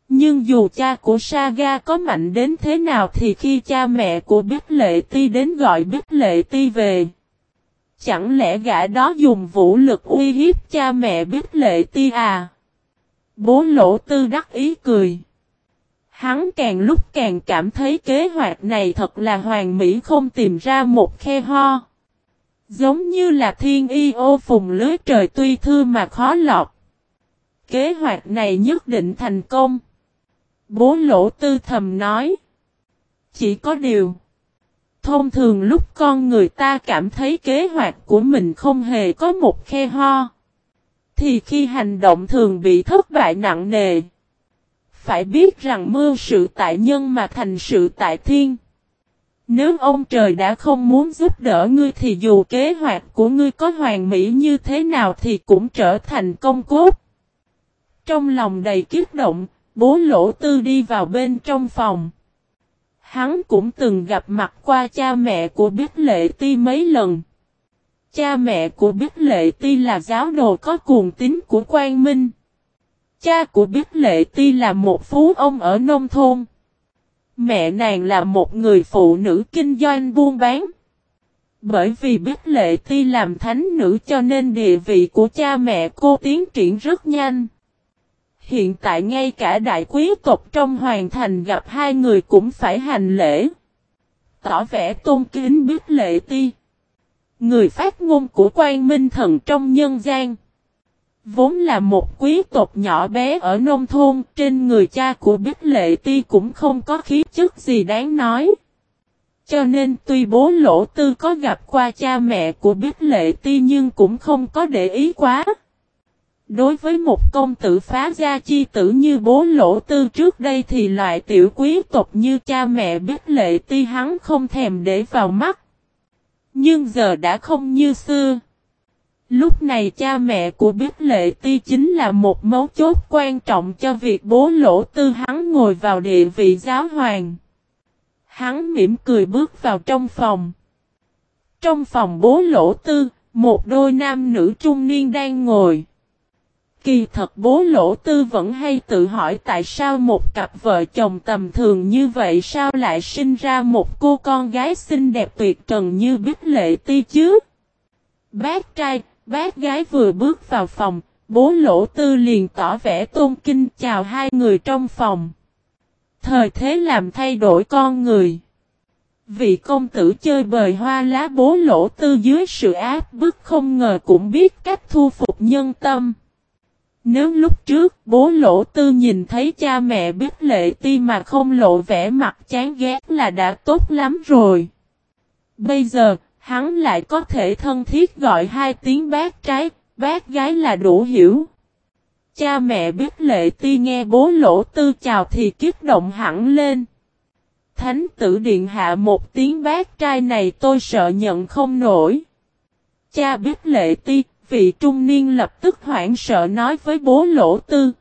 Nhưng dù cha của Saga có mạnh đến thế nào thì khi cha mẹ của Bích Lệ Ti đến gọi Bích Lệ Ti về. Chẳng lẽ gã đó dùng vũ lực uy hiếp cha mẹ Bích Lệ Ti à? Bố lỗ tư đắc ý cười. Hắn càng lúc càng cảm thấy kế hoạch này thật là hoàn mỹ không tìm ra một khe ho. Giống như là thiên y ô phùng lưới trời tuy thư mà khó lọt. Kế hoạch này nhất định thành công. Bố lỗ tư thầm nói. Chỉ có điều. Thông thường lúc con người ta cảm thấy kế hoạch của mình không hề có một khe ho. Thì khi hành động thường bị thất bại nặng nề. Phải biết rằng mưa sự tại nhân mà thành sự tại thiên. Nếu ông trời đã không muốn giúp đỡ ngươi thì dù kế hoạch của ngươi có hoàn mỹ như thế nào thì cũng trở thành công cốt. Trong lòng đầy kiếp động, bố lỗ tư đi vào bên trong phòng. Hắn cũng từng gặp mặt qua cha mẹ của Bích Lệ Ti mấy lần. Cha mẹ của Bích Lệ Ti là giáo đồ có cuồng tín của Quang Minh. Cha của Bích Lệ Ti là một phú ông ở nông thôn. Mẹ nàng là một người phụ nữ kinh doanh buôn bán. Bởi vì Bích Lệ Ti làm thánh nữ cho nên địa vị của cha mẹ cô tiến triển rất nhanh. Hiện tại ngay cả đại quý tộc trong hoàng thành gặp hai người cũng phải hành lễ. Tỏ vẻ tôn kính Bích Lệ Ti. Người phát ngôn của quan minh thần trong nhân gian. Vốn là một quý tộc nhỏ bé ở nông thôn, trên người cha của Bích Lệ Ti cũng không có khí chất gì đáng nói. Cho nên tuy bố lỗ tư có gặp qua cha mẹ của Bích Lệ Ti nhưng cũng không có để ý quá. Đối với một công tử phá gia chi tử như bố lỗ tư trước đây thì loại tiểu quý tộc như cha mẹ Bích Lệ Ti hắn không thèm để vào mắt. Nhưng giờ đã không như xưa. Lúc này cha mẹ của Bích Lệ Ti chính là một mấu chốt quan trọng cho việc bố lỗ tư hắn ngồi vào địa vị giáo hoàng. Hắn mỉm cười bước vào trong phòng. Trong phòng bố lỗ tư, một đôi nam nữ trung niên đang ngồi. Kỳ thật bố lỗ tư vẫn hay tự hỏi tại sao một cặp vợ chồng tầm thường như vậy sao lại sinh ra một cô con gái xinh đẹp tuyệt trần như Bích Lệ Ti chứ. Bác trai, bác gái vừa bước vào phòng, bố lỗ tư liền tỏ vẻ tôn kinh chào hai người trong phòng. Thời thế làm thay đổi con người. Vị công tử chơi bời hoa lá bố lỗ tư dưới sự áp bức không ngờ cũng biết cách thu phục nhân tâm. Nếu lúc trước bố lỗ tư nhìn thấy cha mẹ biết lệ ti mà không lộ vẻ mặt chán ghét là đã tốt lắm rồi. Bây giờ, hắn lại có thể thân thiết gọi hai tiếng bác trái, bác gái là đủ hiểu. Cha mẹ biết lệ ti nghe bố lỗ tư chào thì kích động hẳn lên. Thánh tử điện hạ một tiếng bác trai này tôi sợ nhận không nổi. Cha biết lệ ti, vị trung niên lập tức hoảng sợ nói với bố lỗ tư.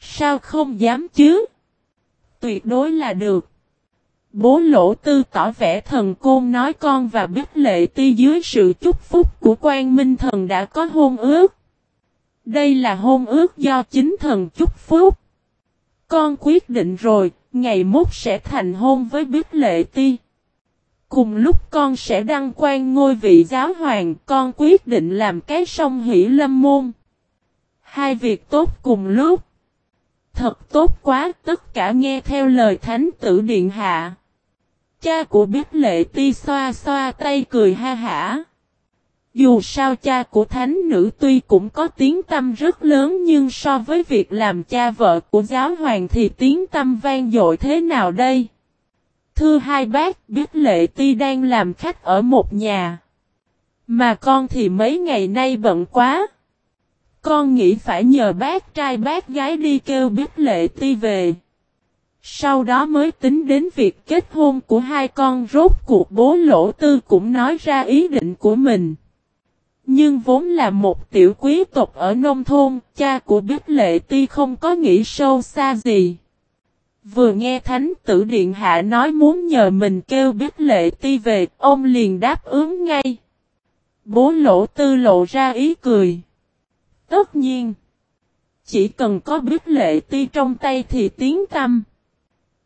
Sao không dám chứ? Tuyệt đối là được. Bố lỗ tư tỏ vẻ thần côn nói con và biết lệ ti dưới sự chúc phúc của quan minh thần đã có hôn ước. Đây là hôn ước do chính thần chúc phúc. Con quyết định rồi, ngày mốt sẽ thành hôn với biết lệ ti. Cùng lúc con sẽ đăng quan ngôi vị giáo hoàng, con quyết định làm cái song hỷ lâm môn. Hai việc tốt cùng lúc. Thật tốt quá, tất cả nghe theo lời thánh tử điện hạ. Cha của biết lệ ti xoa xoa tay cười ha hả. Dù sao cha của thánh nữ tuy cũng có tiếng tâm rất lớn nhưng so với việc làm cha vợ của giáo hoàng thì tiếng tâm vang dội thế nào đây? Thưa hai bác, biết lệ ti đang làm khách ở một nhà. Mà con thì mấy ngày nay bận quá. Con nghĩ phải nhờ bác trai bác gái đi kêu biết lệ ti về. Sau đó mới tính đến việc kết hôn của hai con rốt cuộc bố lỗ tư cũng nói ra ý định của mình. Nhưng vốn là một tiểu quý tộc ở nông thôn, cha của Bích Lệ Ti không có nghĩ sâu xa gì. Vừa nghe Thánh tử Điện Hạ nói muốn nhờ mình kêu Bích Lệ Ti về, ông liền đáp ứng ngay. Bố lỗ tư lộ ra ý cười. Tất nhiên, chỉ cần có Bích Lệ Ti trong tay thì tiếng tâm.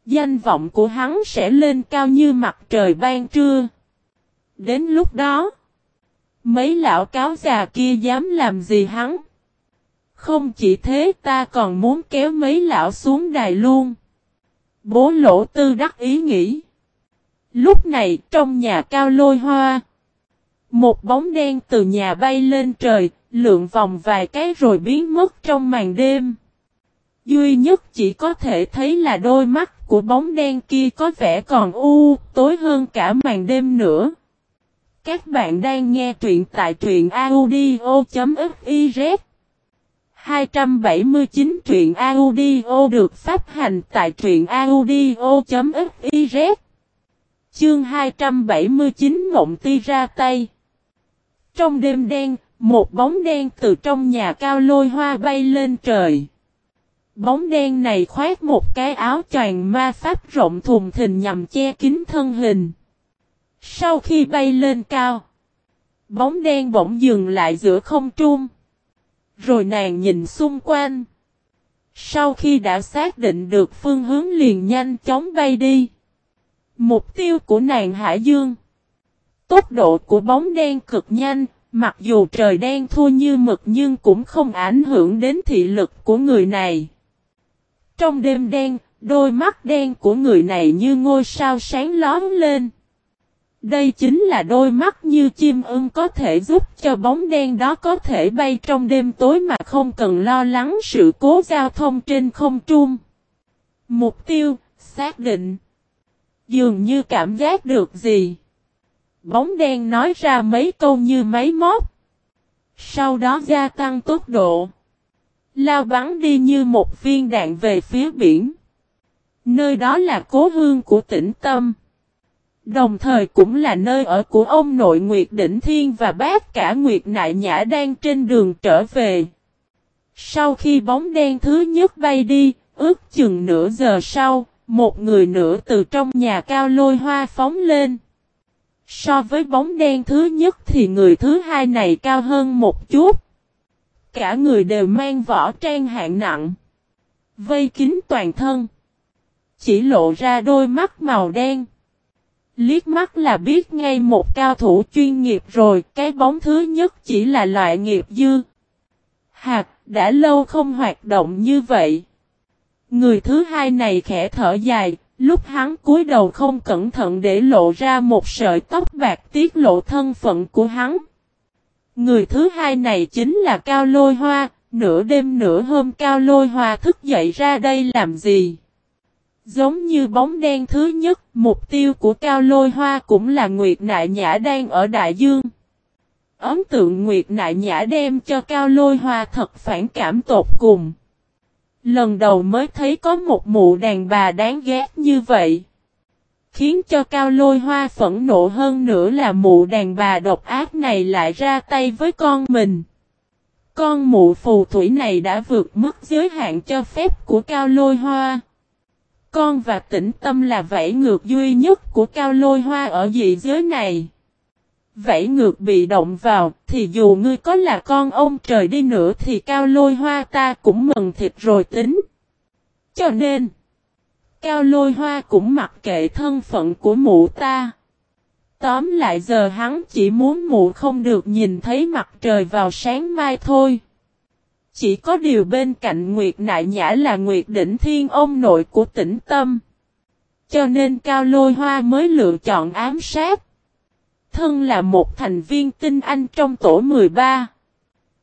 Danh vọng của hắn sẽ lên cao như mặt trời ban trưa. Đến lúc đó, mấy lão cáo già kia dám làm gì hắn? Không chỉ thế ta còn muốn kéo mấy lão xuống đài luôn. Bố lỗ tư đắc ý nghĩ. Lúc này trong nhà cao lôi hoa. Một bóng đen từ nhà bay lên trời, lượn vòng vài cái rồi biến mất trong màn đêm. Duy nhất chỉ có thể thấy là đôi mắt của bóng đen kia có vẻ còn u, tối hơn cả màn đêm nữa. Các bạn đang nghe truyện tại truyện audio.fif 279 truyện audio được phát hành tại truyện audio.fiz Chương 279 Mộng Ti ra tay Trong đêm đen, một bóng đen từ trong nhà cao lôi hoa bay lên trời. Bóng đen này khoét một cái áo choàng ma pháp rộng thùng thình nhằm che kín thân hình. Sau khi bay lên cao, bóng đen bỗng dừng lại giữa không trung. Rồi nàng nhìn xung quanh. Sau khi đã xác định được phương hướng liền nhanh chóng bay đi. Mục tiêu của nàng Hải Dương. Tốc độ của bóng đen cực nhanh, mặc dù trời đen thua như mực nhưng cũng không ảnh hưởng đến thị lực của người này. Trong đêm đen, đôi mắt đen của người này như ngôi sao sáng lóm lên. Đây chính là đôi mắt như chim ưng có thể giúp cho bóng đen đó có thể bay trong đêm tối mà không cần lo lắng sự cố giao thông trên không trung. Mục tiêu, xác định. Dường như cảm giác được gì. Bóng đen nói ra mấy câu như máy móc. Sau đó gia tăng tốc độ. Lao bắn đi như một viên đạn về phía biển. Nơi đó là cố hương của tỉnh Tâm. Đồng thời cũng là nơi ở của ông nội Nguyệt Đỉnh Thiên và bác cả Nguyệt Nại Nhã đang trên đường trở về. Sau khi bóng đen thứ nhất bay đi, ước chừng nửa giờ sau, một người nữa từ trong nhà cao lôi hoa phóng lên. So với bóng đen thứ nhất thì người thứ hai này cao hơn một chút. Cả người đều mang vỏ trang hạng nặng. Vây kín toàn thân. Chỉ lộ ra đôi mắt màu đen. Liếc mắt là biết ngay một cao thủ chuyên nghiệp rồi, cái bóng thứ nhất chỉ là loại nghiệp dư. Hạt, đã lâu không hoạt động như vậy. Người thứ hai này khẽ thở dài, lúc hắn cúi đầu không cẩn thận để lộ ra một sợi tóc bạc tiết lộ thân phận của hắn. Người thứ hai này chính là Cao Lôi Hoa, nửa đêm nửa hôm Cao Lôi Hoa thức dậy ra đây làm gì? Giống như bóng đen thứ nhất, mục tiêu của Cao Lôi Hoa cũng là Nguyệt Nại Nhã đang ở Đại Dương. Ấn tượng Nguyệt Nại Nhã đem cho Cao Lôi Hoa thật phản cảm tột cùng. Lần đầu mới thấy có một mụ đàn bà đáng ghét như vậy. Khiến cho Cao Lôi Hoa phẫn nộ hơn nữa là mụ đàn bà độc ác này lại ra tay với con mình. Con mụ phù thủy này đã vượt mức giới hạn cho phép của Cao Lôi Hoa. Con và tĩnh tâm là vẫy ngược duy nhất của cao lôi hoa ở dị giới này. Vẫy ngược bị động vào, thì dù ngươi có là con ông trời đi nữa thì cao lôi hoa ta cũng mừng thịt rồi tính. Cho nên, cao lôi hoa cũng mặc kệ thân phận của mụ ta. Tóm lại giờ hắn chỉ muốn mụ không được nhìn thấy mặt trời vào sáng mai thôi. Chỉ có điều bên cạnh Nguyệt Nại Nhã là Nguyệt Đỉnh Thiên ông nội của tỉnh Tâm. Cho nên Cao Lôi Hoa mới lựa chọn ám sát. thân là một thành viên tinh anh trong tổ 13.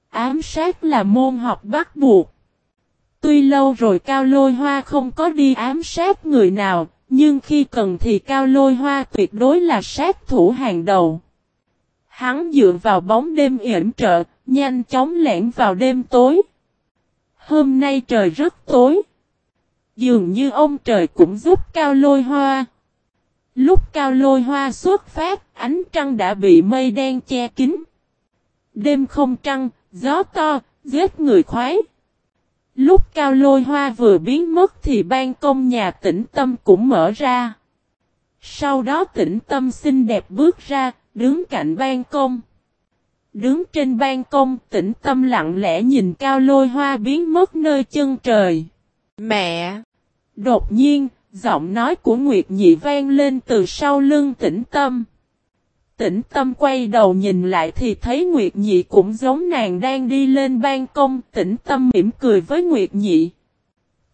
Ám sát là môn học bắt buộc. Tuy lâu rồi Cao Lôi Hoa không có đi ám sát người nào, nhưng khi cần thì Cao Lôi Hoa tuyệt đối là sát thủ hàng đầu. Hắn dựa vào bóng đêm yểm trợ, nhanh chóng lẻn vào đêm tối. Hôm nay trời rất tối. Dường như ông trời cũng giúp Cao Lôi Hoa. Lúc Cao Lôi Hoa xuất phát, ánh trăng đã bị mây đen che kín. Đêm không trăng, gió to, giết người khoái. Lúc Cao Lôi Hoa vừa biến mất thì ban công nhà tĩnh tâm cũng mở ra. Sau đó tĩnh tâm xinh đẹp bước ra, đứng cạnh ban công. Đứng trên ban công tĩnh tâm lặng lẽ nhìn Cao Lôi Hoa biến mất nơi chân trời. Mẹ! Đột nhiên, giọng nói của Nguyệt Nhị vang lên từ sau lưng tĩnh tâm. Tĩnh tâm quay đầu nhìn lại thì thấy Nguyệt Nhị cũng giống nàng đang đi lên ban công. Tĩnh tâm mỉm cười với Nguyệt Nhị.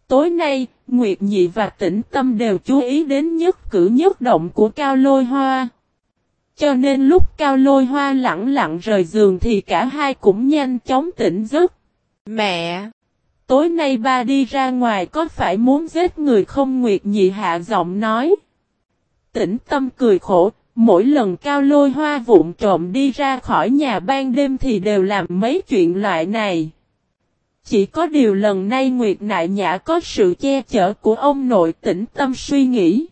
Tối nay, Nguyệt Nhị và Tĩnh tâm đều chú ý đến nhất cử nhất động của Cao Lôi Hoa. Cho nên lúc Cao Lôi Hoa lặng lặng rời giường thì cả hai cũng nhanh chóng tỉnh giấc. Mẹ! Tối nay ba đi ra ngoài có phải muốn giết người không Nguyệt Nhị hạ giọng nói. Tĩnh tâm cười khổ, mỗi lần cao lôi hoa vụn trộm đi ra khỏi nhà ban đêm thì đều làm mấy chuyện loại này. Chỉ có điều lần này Nguyệt Nại Nhã có sự che chở của ông nội tĩnh tâm suy nghĩ.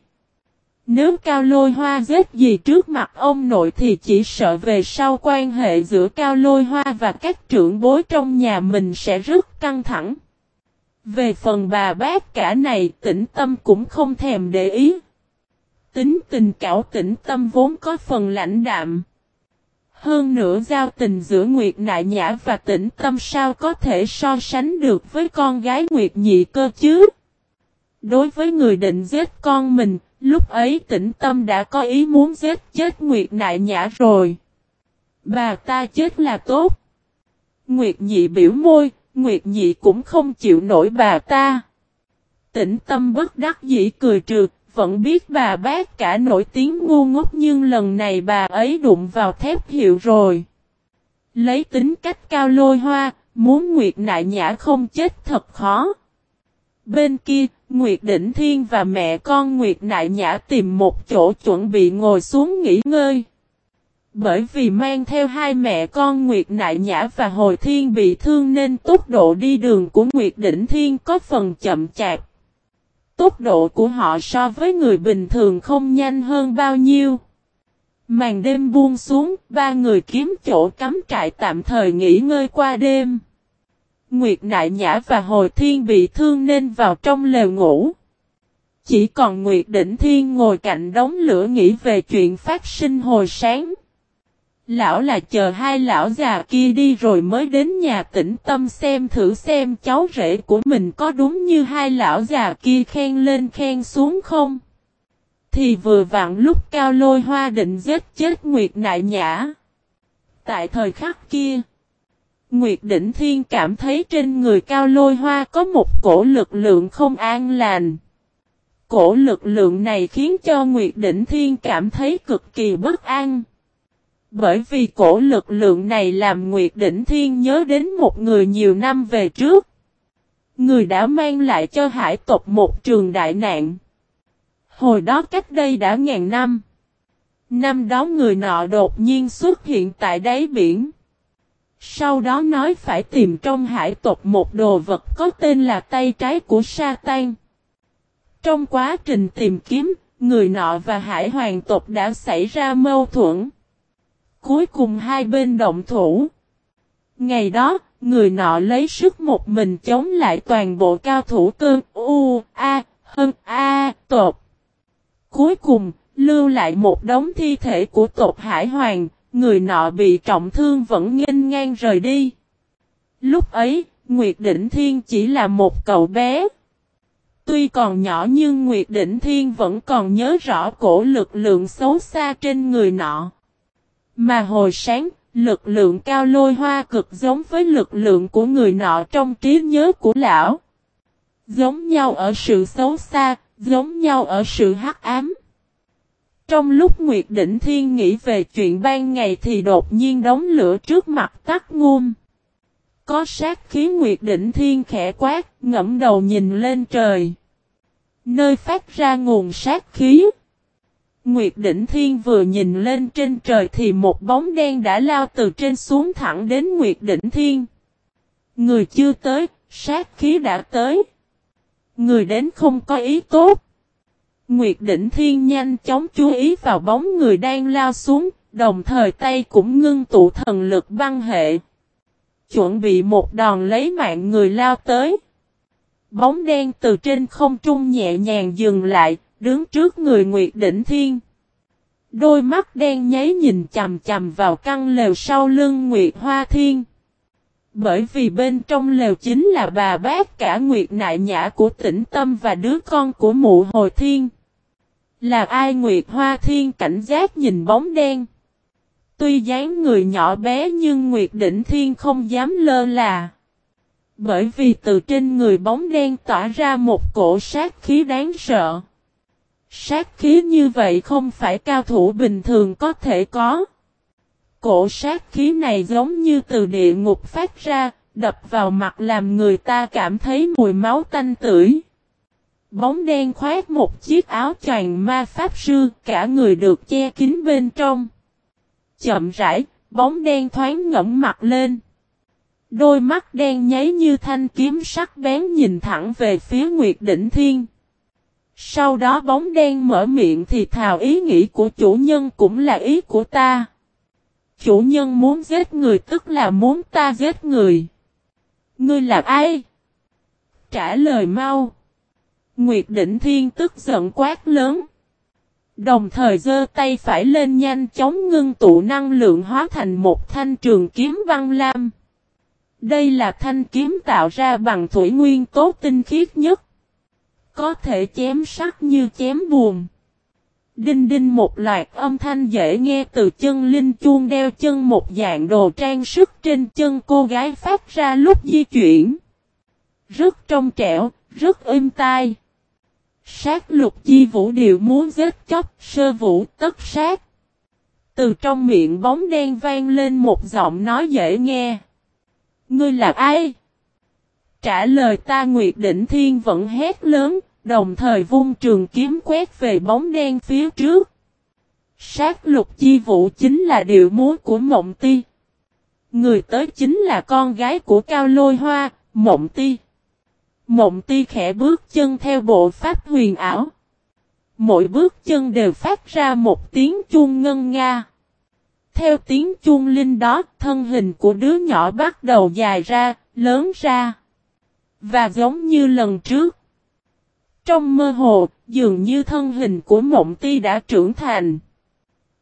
Nếu Cao Lôi Hoa giết gì trước mặt ông nội thì chỉ sợ về sau quan hệ giữa Cao Lôi Hoa và các trưởng bối trong nhà mình sẽ rất căng thẳng. Về phần bà bác cả này tĩnh tâm cũng không thèm để ý. Tính tình cảo tĩnh tâm vốn có phần lãnh đạm. Hơn nữa giao tình giữa Nguyệt Nại Nhã và tĩnh tâm sao có thể so sánh được với con gái Nguyệt Nhị cơ chứ? Đối với người định giết con mình, lúc ấy tĩnh tâm đã có ý muốn giết chết Nguyệt Nại Nhã rồi. Bà ta chết là tốt. Nguyệt Nhị biểu môi, Nguyệt Nhị cũng không chịu nổi bà ta. Tĩnh tâm bất đắc dĩ cười trượt, vẫn biết bà bác cả nổi tiếng ngu ngốc nhưng lần này bà ấy đụng vào thép hiệu rồi. Lấy tính cách cao lôi hoa, muốn Nguyệt nại nhã không chết thật khó. Bên kia, Nguyệt Đỉnh Thiên và mẹ con Nguyệt Nại Nhã tìm một chỗ chuẩn bị ngồi xuống nghỉ ngơi. Bởi vì mang theo hai mẹ con Nguyệt Nại Nhã và Hồi Thiên bị thương nên tốc độ đi đường của Nguyệt Đỉnh Thiên có phần chậm chạp. Tốc độ của họ so với người bình thường không nhanh hơn bao nhiêu. Màn đêm buông xuống, ba người kiếm chỗ cắm trại tạm thời nghỉ ngơi qua đêm. Nguyệt Nại Nhã và Hồi Thiên bị thương nên vào trong lều ngủ. Chỉ còn Nguyệt Đỉnh Thiên ngồi cạnh đống lửa nghĩ về chuyện phát sinh hồi sáng. Lão là chờ hai lão già kia đi rồi mới đến nhà tĩnh tâm xem thử xem cháu rể của mình có đúng như hai lão già kia khen lên khen xuống không. Thì vừa vặn lúc cao lôi hoa định giết chết Nguyệt Nại Nhã. Tại thời khắc kia, Nguyệt Đỉnh Thiên cảm thấy trên người cao lôi hoa có một cổ lực lượng không an lành. Cổ lực lượng này khiến cho Nguyệt Đỉnh Thiên cảm thấy cực kỳ bất an. Bởi vì cổ lực lượng này làm Nguyệt Đỉnh Thiên nhớ đến một người nhiều năm về trước. Người đã mang lại cho hải tộc một trường đại nạn. Hồi đó cách đây đã ngàn năm. Năm đó người nọ đột nhiên xuất hiện tại đáy biển. Sau đó nói phải tìm trong hải tộc một đồ vật có tên là tay trái của sa tan. Trong quá trình tìm kiếm, người nọ và hải hoàng tộc đã xảy ra mâu thuẫn. Cuối cùng hai bên động thủ. Ngày đó, người nọ lấy sức một mình chống lại toàn bộ cao thủ cơn U, A, Hân, A, tộc. Cuối cùng, lưu lại một đống thi thể của tộc Hải Hoàng, người nọ bị trọng thương vẫn nghênh ngang rời đi. Lúc ấy, Nguyệt Đỉnh Thiên chỉ là một cậu bé. Tuy còn nhỏ nhưng Nguyệt Đỉnh Thiên vẫn còn nhớ rõ cổ lực lượng xấu xa trên người nọ. Mà hồi sáng, lực lượng cao lôi hoa cực giống với lực lượng của người nọ trong trí nhớ của lão. Giống nhau ở sự xấu xa, giống nhau ở sự hắc ám. Trong lúc Nguyệt Đỉnh Thiên nghĩ về chuyện ban ngày thì đột nhiên đóng lửa trước mặt tắt ngum. Có sát khí Nguyệt Đỉnh Thiên khẽ quát, ngẫm đầu nhìn lên trời. Nơi phát ra nguồn sát khí. Nguyệt Đỉnh Thiên vừa nhìn lên trên trời thì một bóng đen đã lao từ trên xuống thẳng đến Nguyệt Đỉnh Thiên. Người chưa tới, sát khí đã tới. Người đến không có ý tốt. Nguyệt Đỉnh Thiên nhanh chóng chú ý vào bóng người đang lao xuống, đồng thời tay cũng ngưng tụ thần lực băng hệ. Chuẩn bị một đòn lấy mạng người lao tới. Bóng đen từ trên không trung nhẹ nhàng dừng lại, đứng trước người Nguyệt Đỉnh Thiên. Đôi mắt đen nháy nhìn chầm chầm vào căn lều sau lưng Nguyệt Hoa Thiên. Bởi vì bên trong lều chính là bà bác cả Nguyệt Nại Nhã của tỉnh tâm và đứa con của mụ hồi thiên. Là ai Nguyệt Hoa Thiên cảnh giác nhìn bóng đen. Tuy dáng người nhỏ bé nhưng Nguyệt Đỉnh Thiên không dám lơ là. Bởi vì từ trên người bóng đen tỏa ra một cổ sát khí đáng sợ. Sát khí như vậy không phải cao thủ bình thường có thể có. Cổ sát khí này giống như từ địa ngục phát ra, đập vào mặt làm người ta cảm thấy mùi máu tanh tưởi. Bóng đen khoét một chiếc áo choàng ma pháp sư, cả người được che kín bên trong. Chậm rãi, bóng đen thoáng ngẫm mặt lên. Đôi mắt đen nháy như thanh kiếm sắc bén nhìn thẳng về phía Nguyệt Đỉnh Thiên. Sau đó bóng đen mở miệng thì thào ý nghĩ của chủ nhân cũng là ý của ta. Chủ nhân muốn giết người tức là muốn ta giết người. Ngươi là ai? Trả lời mau. Nguyệt Đỉnh Thiên tức giận quát lớn. Đồng thời giơ tay phải lên nhanh chóng ngưng tụ năng lượng hóa thành một thanh trường kiếm băng lam. Đây là thanh kiếm tạo ra bằng thủy nguyên tố tinh khiết nhất. Có thể chém sắc như chém buồn. Đinh đinh một loạt âm thanh dễ nghe từ chân linh chuông đeo chân một dạng đồ trang sức trên chân cô gái phát ra lúc di chuyển. Rất trong trẻo, rất êm tai. Sát lục chi vũ điệu muốn giết chóc, sơ vũ tất sát. Từ trong miệng bóng đen vang lên một giọng nói dễ nghe. Ngươi là ai? Trả lời ta Nguyệt Đỉnh Thiên vẫn hét lớn, đồng thời vung trường kiếm quét về bóng đen phía trước. Sát lục chi vũ chính là điệu múa của Mộng Ti. Người tới chính là con gái của Cao Lôi Hoa, Mộng Ti. Mộng Ti khẽ bước chân theo bộ pháp huyền ảo. Mỗi bước chân đều phát ra một tiếng chuông ngân nga. Theo tiếng chuông linh đó, thân hình của đứa nhỏ bắt đầu dài ra, lớn ra. Và giống như lần trước. Trong mơ hồ, dường như thân hình của mộng ti đã trưởng thành.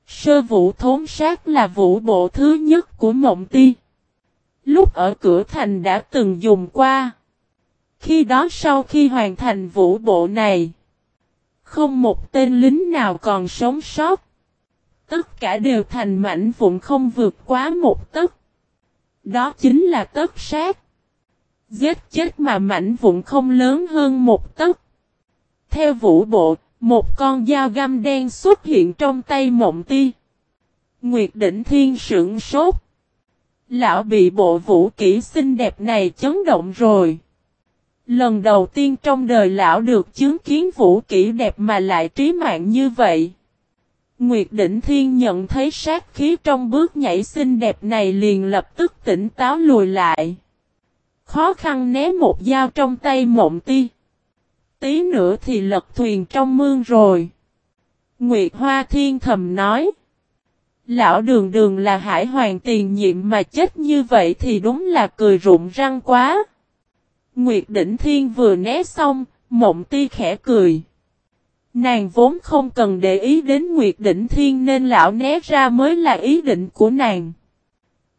Sơ vũ thốn sát là vũ bộ thứ nhất của mộng ti. Lúc ở cửa thành đã từng dùng qua. Khi đó sau khi hoàn thành vũ bộ này, không một tên lính nào còn sống sót. Tất cả đều thành mảnh vụn không vượt quá một tấc. Đó chính là tất sát. Giết chết mà mảnh vụn không lớn hơn một tấc. Theo vũ bộ, một con dao găm đen xuất hiện trong tay mộng ti. Nguyệt đỉnh thiên sưởng sốt. Lão bị bộ vũ kỹ xinh đẹp này chấn động rồi. Lần đầu tiên trong đời lão được chứng kiến vũ kỹ đẹp mà lại trí mạng như vậy. Nguyệt Đỉnh Thiên nhận thấy sát khí trong bước nhảy xinh đẹp này liền lập tức tỉnh táo lùi lại. Khó khăn né một dao trong tay mộng ti. Tí nữa thì lật thuyền trong mương rồi. Nguyệt Hoa Thiên thầm nói. Lão đường đường là hải hoàng tiền nhiệm mà chết như vậy thì đúng là cười rụng răng quá. Nguyệt Đỉnh Thiên vừa né xong, mộng ti khẽ cười. Nàng vốn không cần để ý đến Nguyệt Đỉnh Thiên nên lão né ra mới là ý định của nàng.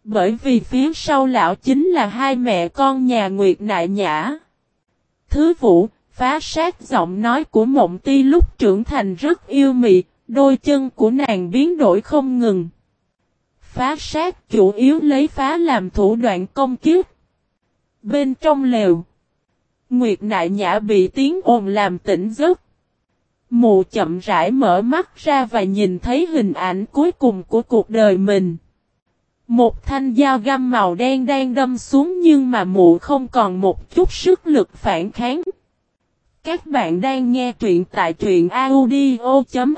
Bởi vì phía sau lão chính là hai mẹ con nhà Nguyệt Nại Nhã. Thứ vũ, phá sát giọng nói của mộng ti lúc trưởng thành rất yêu mị, đôi chân của nàng biến đổi không ngừng. Phá sát chủ yếu lấy phá làm thủ đoạn công kiếp. Bên trong lều, Nguyệt Nại Nhã bị tiếng ồn làm tỉnh giấc. Mụ chậm rãi mở mắt ra và nhìn thấy hình ảnh cuối cùng của cuộc đời mình. Một thanh dao găm màu đen đang đâm xuống nhưng mà mụ không còn một chút sức lực phản kháng. Các bạn đang nghe truyện tại truyện audio.fiz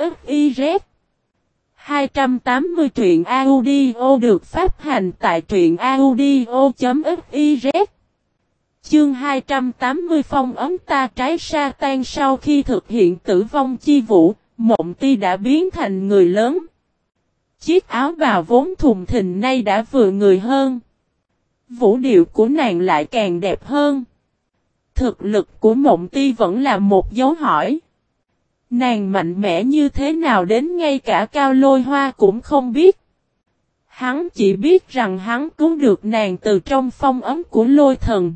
280 truyện audio được phát hành tại truyện audio.fiz Chương 280 phong ấm ta trái sa tan sau khi thực hiện tử vong chi vũ, mộng ti đã biến thành người lớn. Chiếc áo bào vốn thùng thình nay đã vừa người hơn. Vũ điệu của nàng lại càng đẹp hơn. Thực lực của mộng ti vẫn là một dấu hỏi. Nàng mạnh mẽ như thế nào đến ngay cả cao lôi hoa cũng không biết. Hắn chỉ biết rằng hắn cứu được nàng từ trong phong ấm của lôi thần.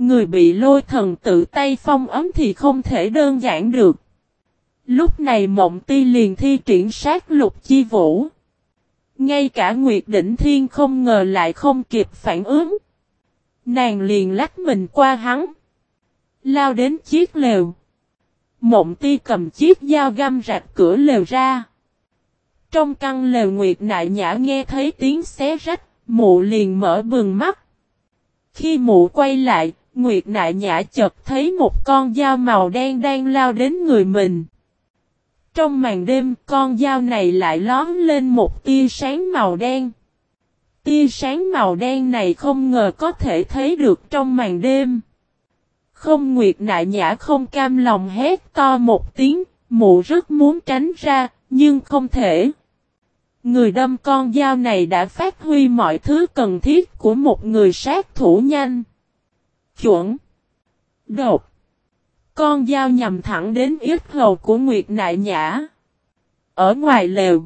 Người bị lôi thần tự tay phong ấm thì không thể đơn giản được. Lúc này mộng ti liền thi triển sát lục chi vũ. Ngay cả Nguyệt Đỉnh Thiên không ngờ lại không kịp phản ứng. Nàng liền lách mình qua hắn. Lao đến chiếc lều. Mộng ti cầm chiếc dao găm rạch cửa lều ra. Trong căn lều Nguyệt nại nhã nghe thấy tiếng xé rách, mụ liền mở bừng mắt. Khi mụ quay lại, Nguyệt nại nhã chợt thấy một con dao màu đen đang lao đến người mình. Trong màn đêm, con dao này lại lón lên một tia sáng màu đen. Tia sáng màu đen này không ngờ có thể thấy được trong màn đêm. Không Nguyệt nại nhã không cam lòng hét to một tiếng, mụ rất muốn tránh ra, nhưng không thể. Người đâm con dao này đã phát huy mọi thứ cần thiết của một người sát thủ nhanh. Chuẩn. Đột. Con dao nhằm thẳng đến yết hầu của Nguyệt Nại Nhã. Ở ngoài lều.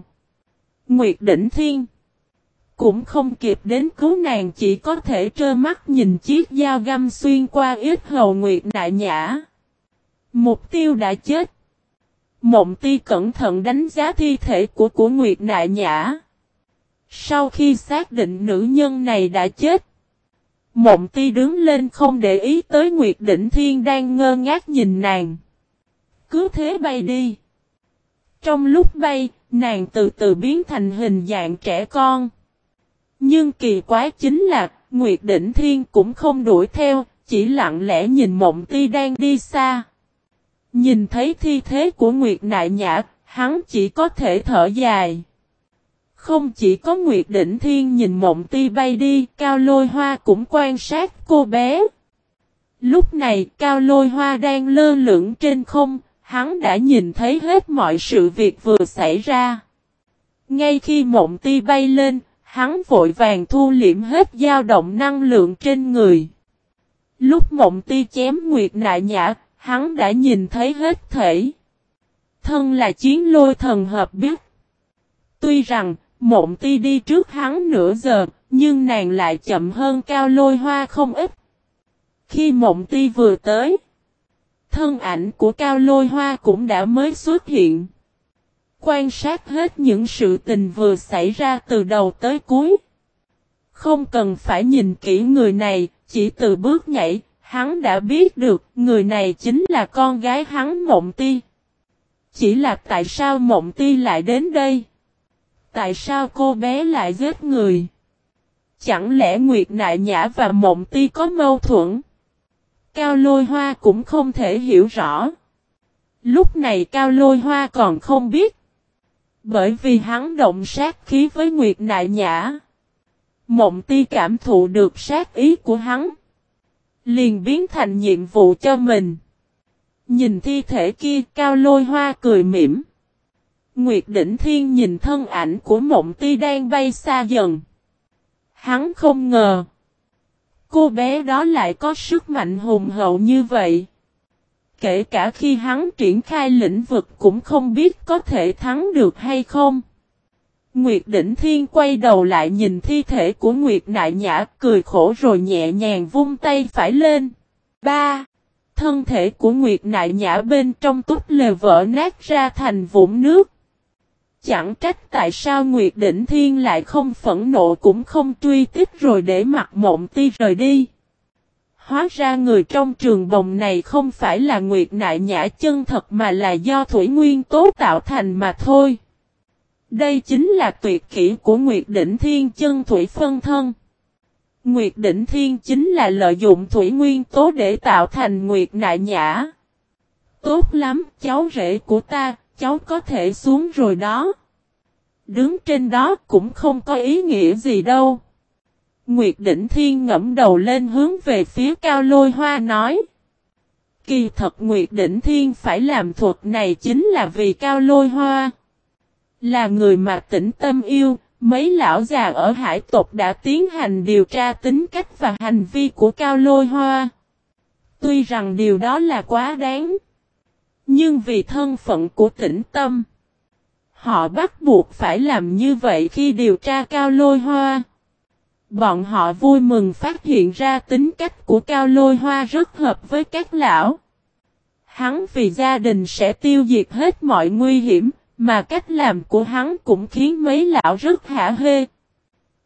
Nguyệt Đỉnh Thiên. Cũng không kịp đến cứu nàng chỉ có thể trơ mắt nhìn chiếc dao găm xuyên qua yết hầu Nguyệt Nại Nhã. Mục tiêu đã chết. Mộng ti cẩn thận đánh giá thi thể của của Nguyệt Nại Nhã. Sau khi xác định nữ nhân này đã chết. Mộng ti đứng lên không để ý tới Nguyệt Đỉnh Thiên đang ngơ ngác nhìn nàng. Cứ thế bay đi. Trong lúc bay, nàng từ từ biến thành hình dạng trẻ con. Nhưng kỳ quái chính là, Nguyệt Đỉnh Thiên cũng không đuổi theo, chỉ lặng lẽ nhìn mộng ti đang đi xa. Nhìn thấy thi thế của Nguyệt Nại Nhã, hắn chỉ có thể thở dài. Không chỉ có Nguyệt Đỉnh Thiên nhìn mộng ti bay đi, Cao Lôi Hoa cũng quan sát cô bé. Lúc này Cao Lôi Hoa đang lơ lửng trên không, hắn đã nhìn thấy hết mọi sự việc vừa xảy ra. Ngay khi mộng ti bay lên, hắn vội vàng thu liễm hết dao động năng lượng trên người. Lúc mộng ti chém Nguyệt nại nhã, hắn đã nhìn thấy hết thể. Thân là chiến lôi thần hợp biết. Tuy rằng, Mộng ti đi trước hắn nửa giờ, nhưng nàng lại chậm hơn cao lôi hoa không ít. Khi mộng ti vừa tới, thân ảnh của cao lôi hoa cũng đã mới xuất hiện. Quan sát hết những sự tình vừa xảy ra từ đầu tới cuối. Không cần phải nhìn kỹ người này, chỉ từ bước nhảy, hắn đã biết được người này chính là con gái hắn Mộng Ti. Chỉ là tại sao Mộng Ti lại đến đây? Tại sao cô bé lại giết người? Chẳng lẽ Nguyệt Nại Nhã và Mộng Ti có mâu thuẫn? Cao Lôi Hoa cũng không thể hiểu rõ. Lúc này Cao Lôi Hoa còn không biết. Bởi vì hắn động sát khí với Nguyệt Nại Nhã. Mộng Ti cảm thụ được sát ý của hắn. Liền biến thành nhiệm vụ cho mình. Nhìn thi thể kia, Cao Lôi Hoa cười mỉm. Nguyệt Đỉnh Thiên nhìn thân ảnh của mộng ti đang bay xa dần. Hắn không ngờ. Cô bé đó lại có sức mạnh hùng hậu như vậy. Kể cả khi hắn triển khai lĩnh vực cũng không biết có thể thắng được hay không. Nguyệt Đỉnh Thiên quay đầu lại nhìn thi thể của Nguyệt Nại Nhã, cười khổ rồi nhẹ nhàng vung tay phải lên. Ba. Thân thể của Nguyệt Nại Nhã bên trong túp lều vỡ nát ra thành vũng nước. Chẳng trách tại sao Nguyệt Đỉnh Thiên lại không phẫn nộ cũng không truy tích rồi để mặt mộng ti rời đi. Hóa ra người trong trường bồng này không phải là Nguyệt Nại Nhã chân thật mà là do Thủy Nguyên Tố tạo thành mà thôi. Đây chính là tuyệt kỹ của Nguyệt Đỉnh Thiên chân Thủy phân thân. Nguyệt Đỉnh Thiên chính là lợi dụng Thủy Nguyên Tố để tạo thành Nguyệt Nại Nhã. Tốt lắm, cháu rể của ta, cháu có thể xuống rồi đó. Đứng trên đó cũng không có ý nghĩa gì đâu. Nguyệt Đỉnh Thiên ngẫm đầu lên hướng về phía cao lôi hoa nói. Kỳ thật Nguyệt Đỉnh Thiên phải làm thuật này chính là vì cao lôi hoa. Là người mà tĩnh tâm yêu, mấy lão già ở hải tộc đã tiến hành điều tra tính cách và hành vi của cao lôi hoa. Tuy rằng điều đó là quá đáng. Nhưng vì thân phận của tĩnh tâm, họ bắt buộc phải làm như vậy khi điều tra cao lôi hoa. Bọn họ vui mừng phát hiện ra tính cách của Cao Lôi Hoa rất hợp với các lão. Hắn vì gia đình sẽ tiêu diệt hết mọi nguy hiểm, mà cách làm của hắn cũng khiến mấy lão rất hả hê.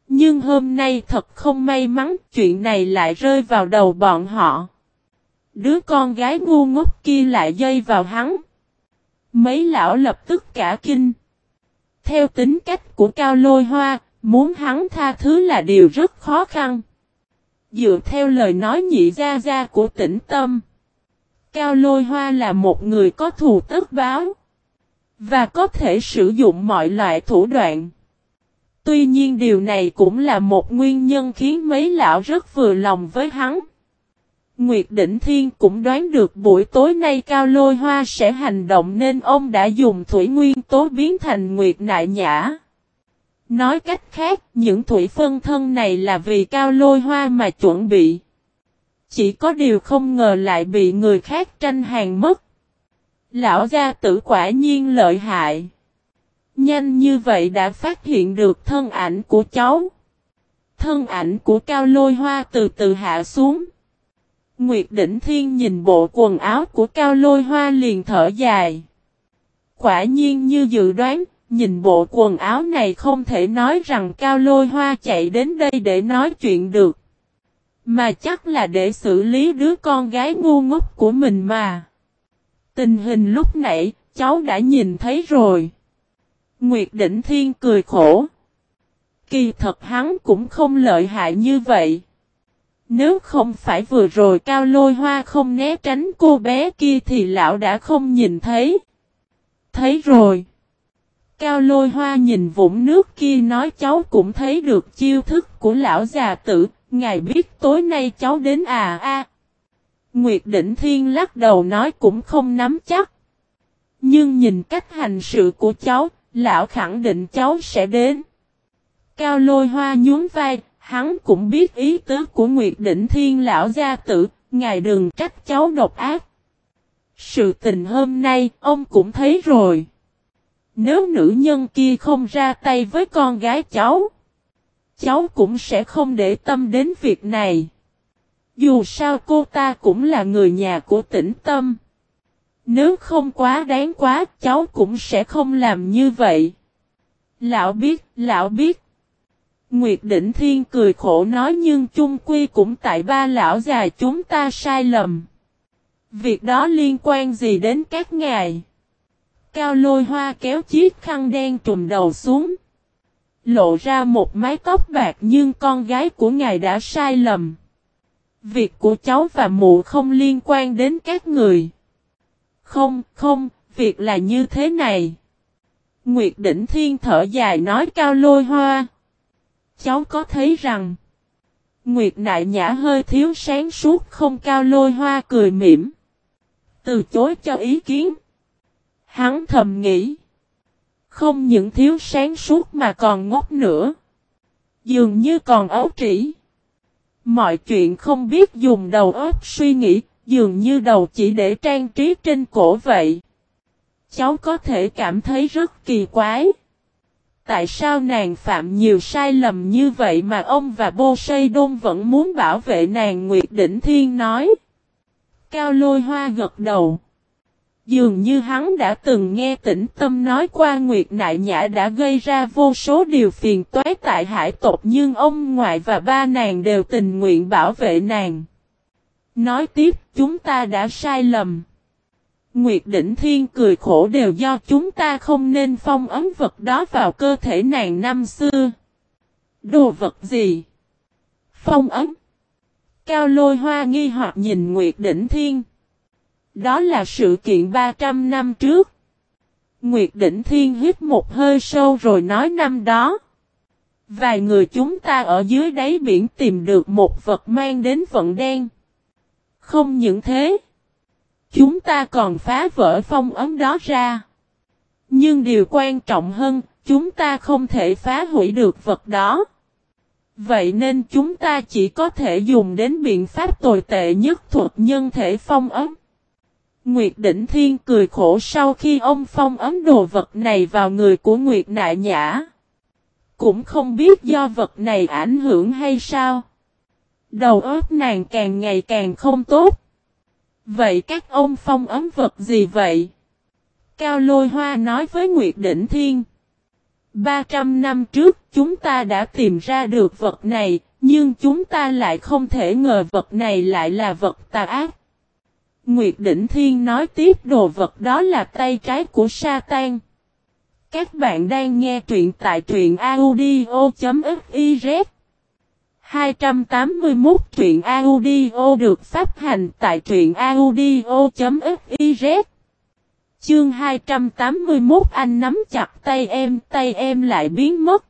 Nhưng hôm nay thật không may mắn chuyện này lại rơi vào đầu bọn họ. Đứa con gái ngu ngốc kia lại dây vào hắn. Mấy lão lập tức cả kinh. Theo tính cách của Cao Lôi Hoa, Muốn hắn tha thứ là điều rất khó khăn. Dựa theo lời nói nhị gia gia của tĩnh tâm. Cao lôi hoa là một người có thù tất báo. Và có thể sử dụng mọi loại thủ đoạn. Tuy nhiên điều này cũng là một nguyên nhân khiến mấy lão rất vừa lòng với hắn. Nguyệt Đỉnh Thiên cũng đoán được buổi tối nay Cao Lôi Hoa sẽ hành động nên ông đã dùng thủy nguyên tố biến thành Nguyệt Nại Nhã. Nói cách khác, những thủy phân thân này là vì cao lôi hoa mà chuẩn bị. Chỉ có điều không ngờ lại bị người khác tranh hàng mất. Lão gia tử quả nhiên lợi hại. Nhanh như vậy đã phát hiện được thân ảnh của cháu. Thân ảnh của cao lôi hoa từ từ hạ xuống. Nguyệt Đỉnh Thiên nhìn bộ quần áo của cao lôi hoa liền thở dài. Quả nhiên như dự đoán, Nhìn bộ quần áo này không thể nói rằng Cao Lôi Hoa chạy đến đây để nói chuyện được. Mà chắc là để xử lý đứa con gái ngu ngốc của mình mà. Tình hình lúc nãy, cháu đã nhìn thấy rồi. Nguyệt Đỉnh Thiên cười khổ. Kỳ thật hắn cũng không lợi hại như vậy. Nếu không phải vừa rồi cao lôi hoa không né tránh cô bé kia thì lão đã không nhìn thấy. Thấy rồi. Cao lôi hoa nhìn vũng nước kia nói cháu cũng thấy được chiêu thức của lão già tử, ngài biết tối nay cháu đến à a. Nguyệt Đỉnh Thiên lắc đầu nói cũng không nắm chắc. Nhưng nhìn cách hành sự của cháu, lão khẳng định cháu sẽ đến. Cao lôi hoa nhún vai, hắn cũng biết ý tứ của Nguyệt Đỉnh Thiên lão gia tử, ngài đừng trách cháu độc ác. Sự tình hôm nay, ông cũng thấy rồi. Nếu nữ nhân kia không ra tay với con gái cháu, cháu cũng sẽ không để tâm đến việc này. Dù sao cô ta cũng là người nhà của tĩnh tâm. Nếu không quá đáng quá, cháu cũng sẽ không làm như vậy. Lão biết, lão biết. Nguyệt Đỉnh Thiên cười khổ nói nhưng chung quy cũng tại ba lão già chúng ta sai lầm. Việc đó liên quan gì đến các ngài? Cao lôi hoa kéo chiếc khăn đen trùm đầu xuống. Lộ ra một mái tóc bạc nhưng con gái của ngài đã sai lầm. Việc của cháu và mụ không liên quan đến các người. Không, không, việc là như thế này. Nguyệt Đỉnh Thiên thở dài nói cao lôi hoa. Cháu có thấy rằng. Nguyệt Nại Nhã hơi thiếu sáng suốt không cao lôi hoa cười mỉm. Từ chối cho ý kiến. Hắn thầm nghĩ. Không những thiếu sáng suốt mà còn ngốc nữa. Dường như còn ấu trĩ. Mọi chuyện không biết dùng đầu óc suy nghĩ, dường như đầu chỉ để trang trí trên cổ vậy. Cháu có thể cảm thấy rất kỳ quái. Tại sao nàng phạm nhiều sai lầm như vậy mà ông và Bô Sây Đôn vẫn muốn bảo vệ nàng Nguyệt Đỉnh Thiên nói? Cao lôi hoa gật đầu. Dường như hắn đã từng nghe tĩnh tâm nói qua Nguyệt Nại Nhã đã gây ra vô số điều phiền toái tại hải tộc, nhưng ông ngoại và ba nàng đều tình nguyện bảo vệ nàng. Nói tiếp, chúng ta đã sai lầm. Nguyệt Đỉnh Thiên cười khổ đều do chúng ta không nên phong ấm vật đó vào cơ thể nàng năm xưa. Đồ vật gì? Phong ấm. Cao lôi hoa nghi hoặc nhìn Nguyệt Đỉnh Thiên. Đó là sự kiện 300 năm trước. Nguyệt Đỉnh Thiên hít một hơi sâu rồi nói năm đó. Vài người chúng ta ở dưới đáy biển tìm được một vật mang đến vận đen. Không những thế. Chúng ta còn phá vỡ phong ấm đó ra. Nhưng điều quan trọng hơn, chúng ta không thể phá hủy được vật đó. Vậy nên chúng ta chỉ có thể dùng đến biện pháp tồi tệ nhất thuật nhân thể phong ấm. Nguyệt Đỉnh Thiên cười khổ sau khi ông phong ấm đồ vật này vào người của Nguyệt Nại Nhã. Cũng không biết do vật này ảnh hưởng hay sao. Đầu óc nàng càng ngày càng không tốt. Vậy các ông phong ấm vật gì vậy? Cao Lôi Hoa nói với Nguyệt Đỉnh Thiên. 300 năm trước chúng ta đã tìm ra được vật này, nhưng chúng ta lại không thể ngờ vật này lại là vật tà ác. Nguyệt Đỉnh Thiên nói tiếp đồ vật đó là tay trái của sa tan. Các bạn đang nghe truyện tại truyện audio.fif 281 truyện audio được phát hành tại truyện audio.fiz Chương 281 anh nắm chặt tay em, tay em lại biến mất.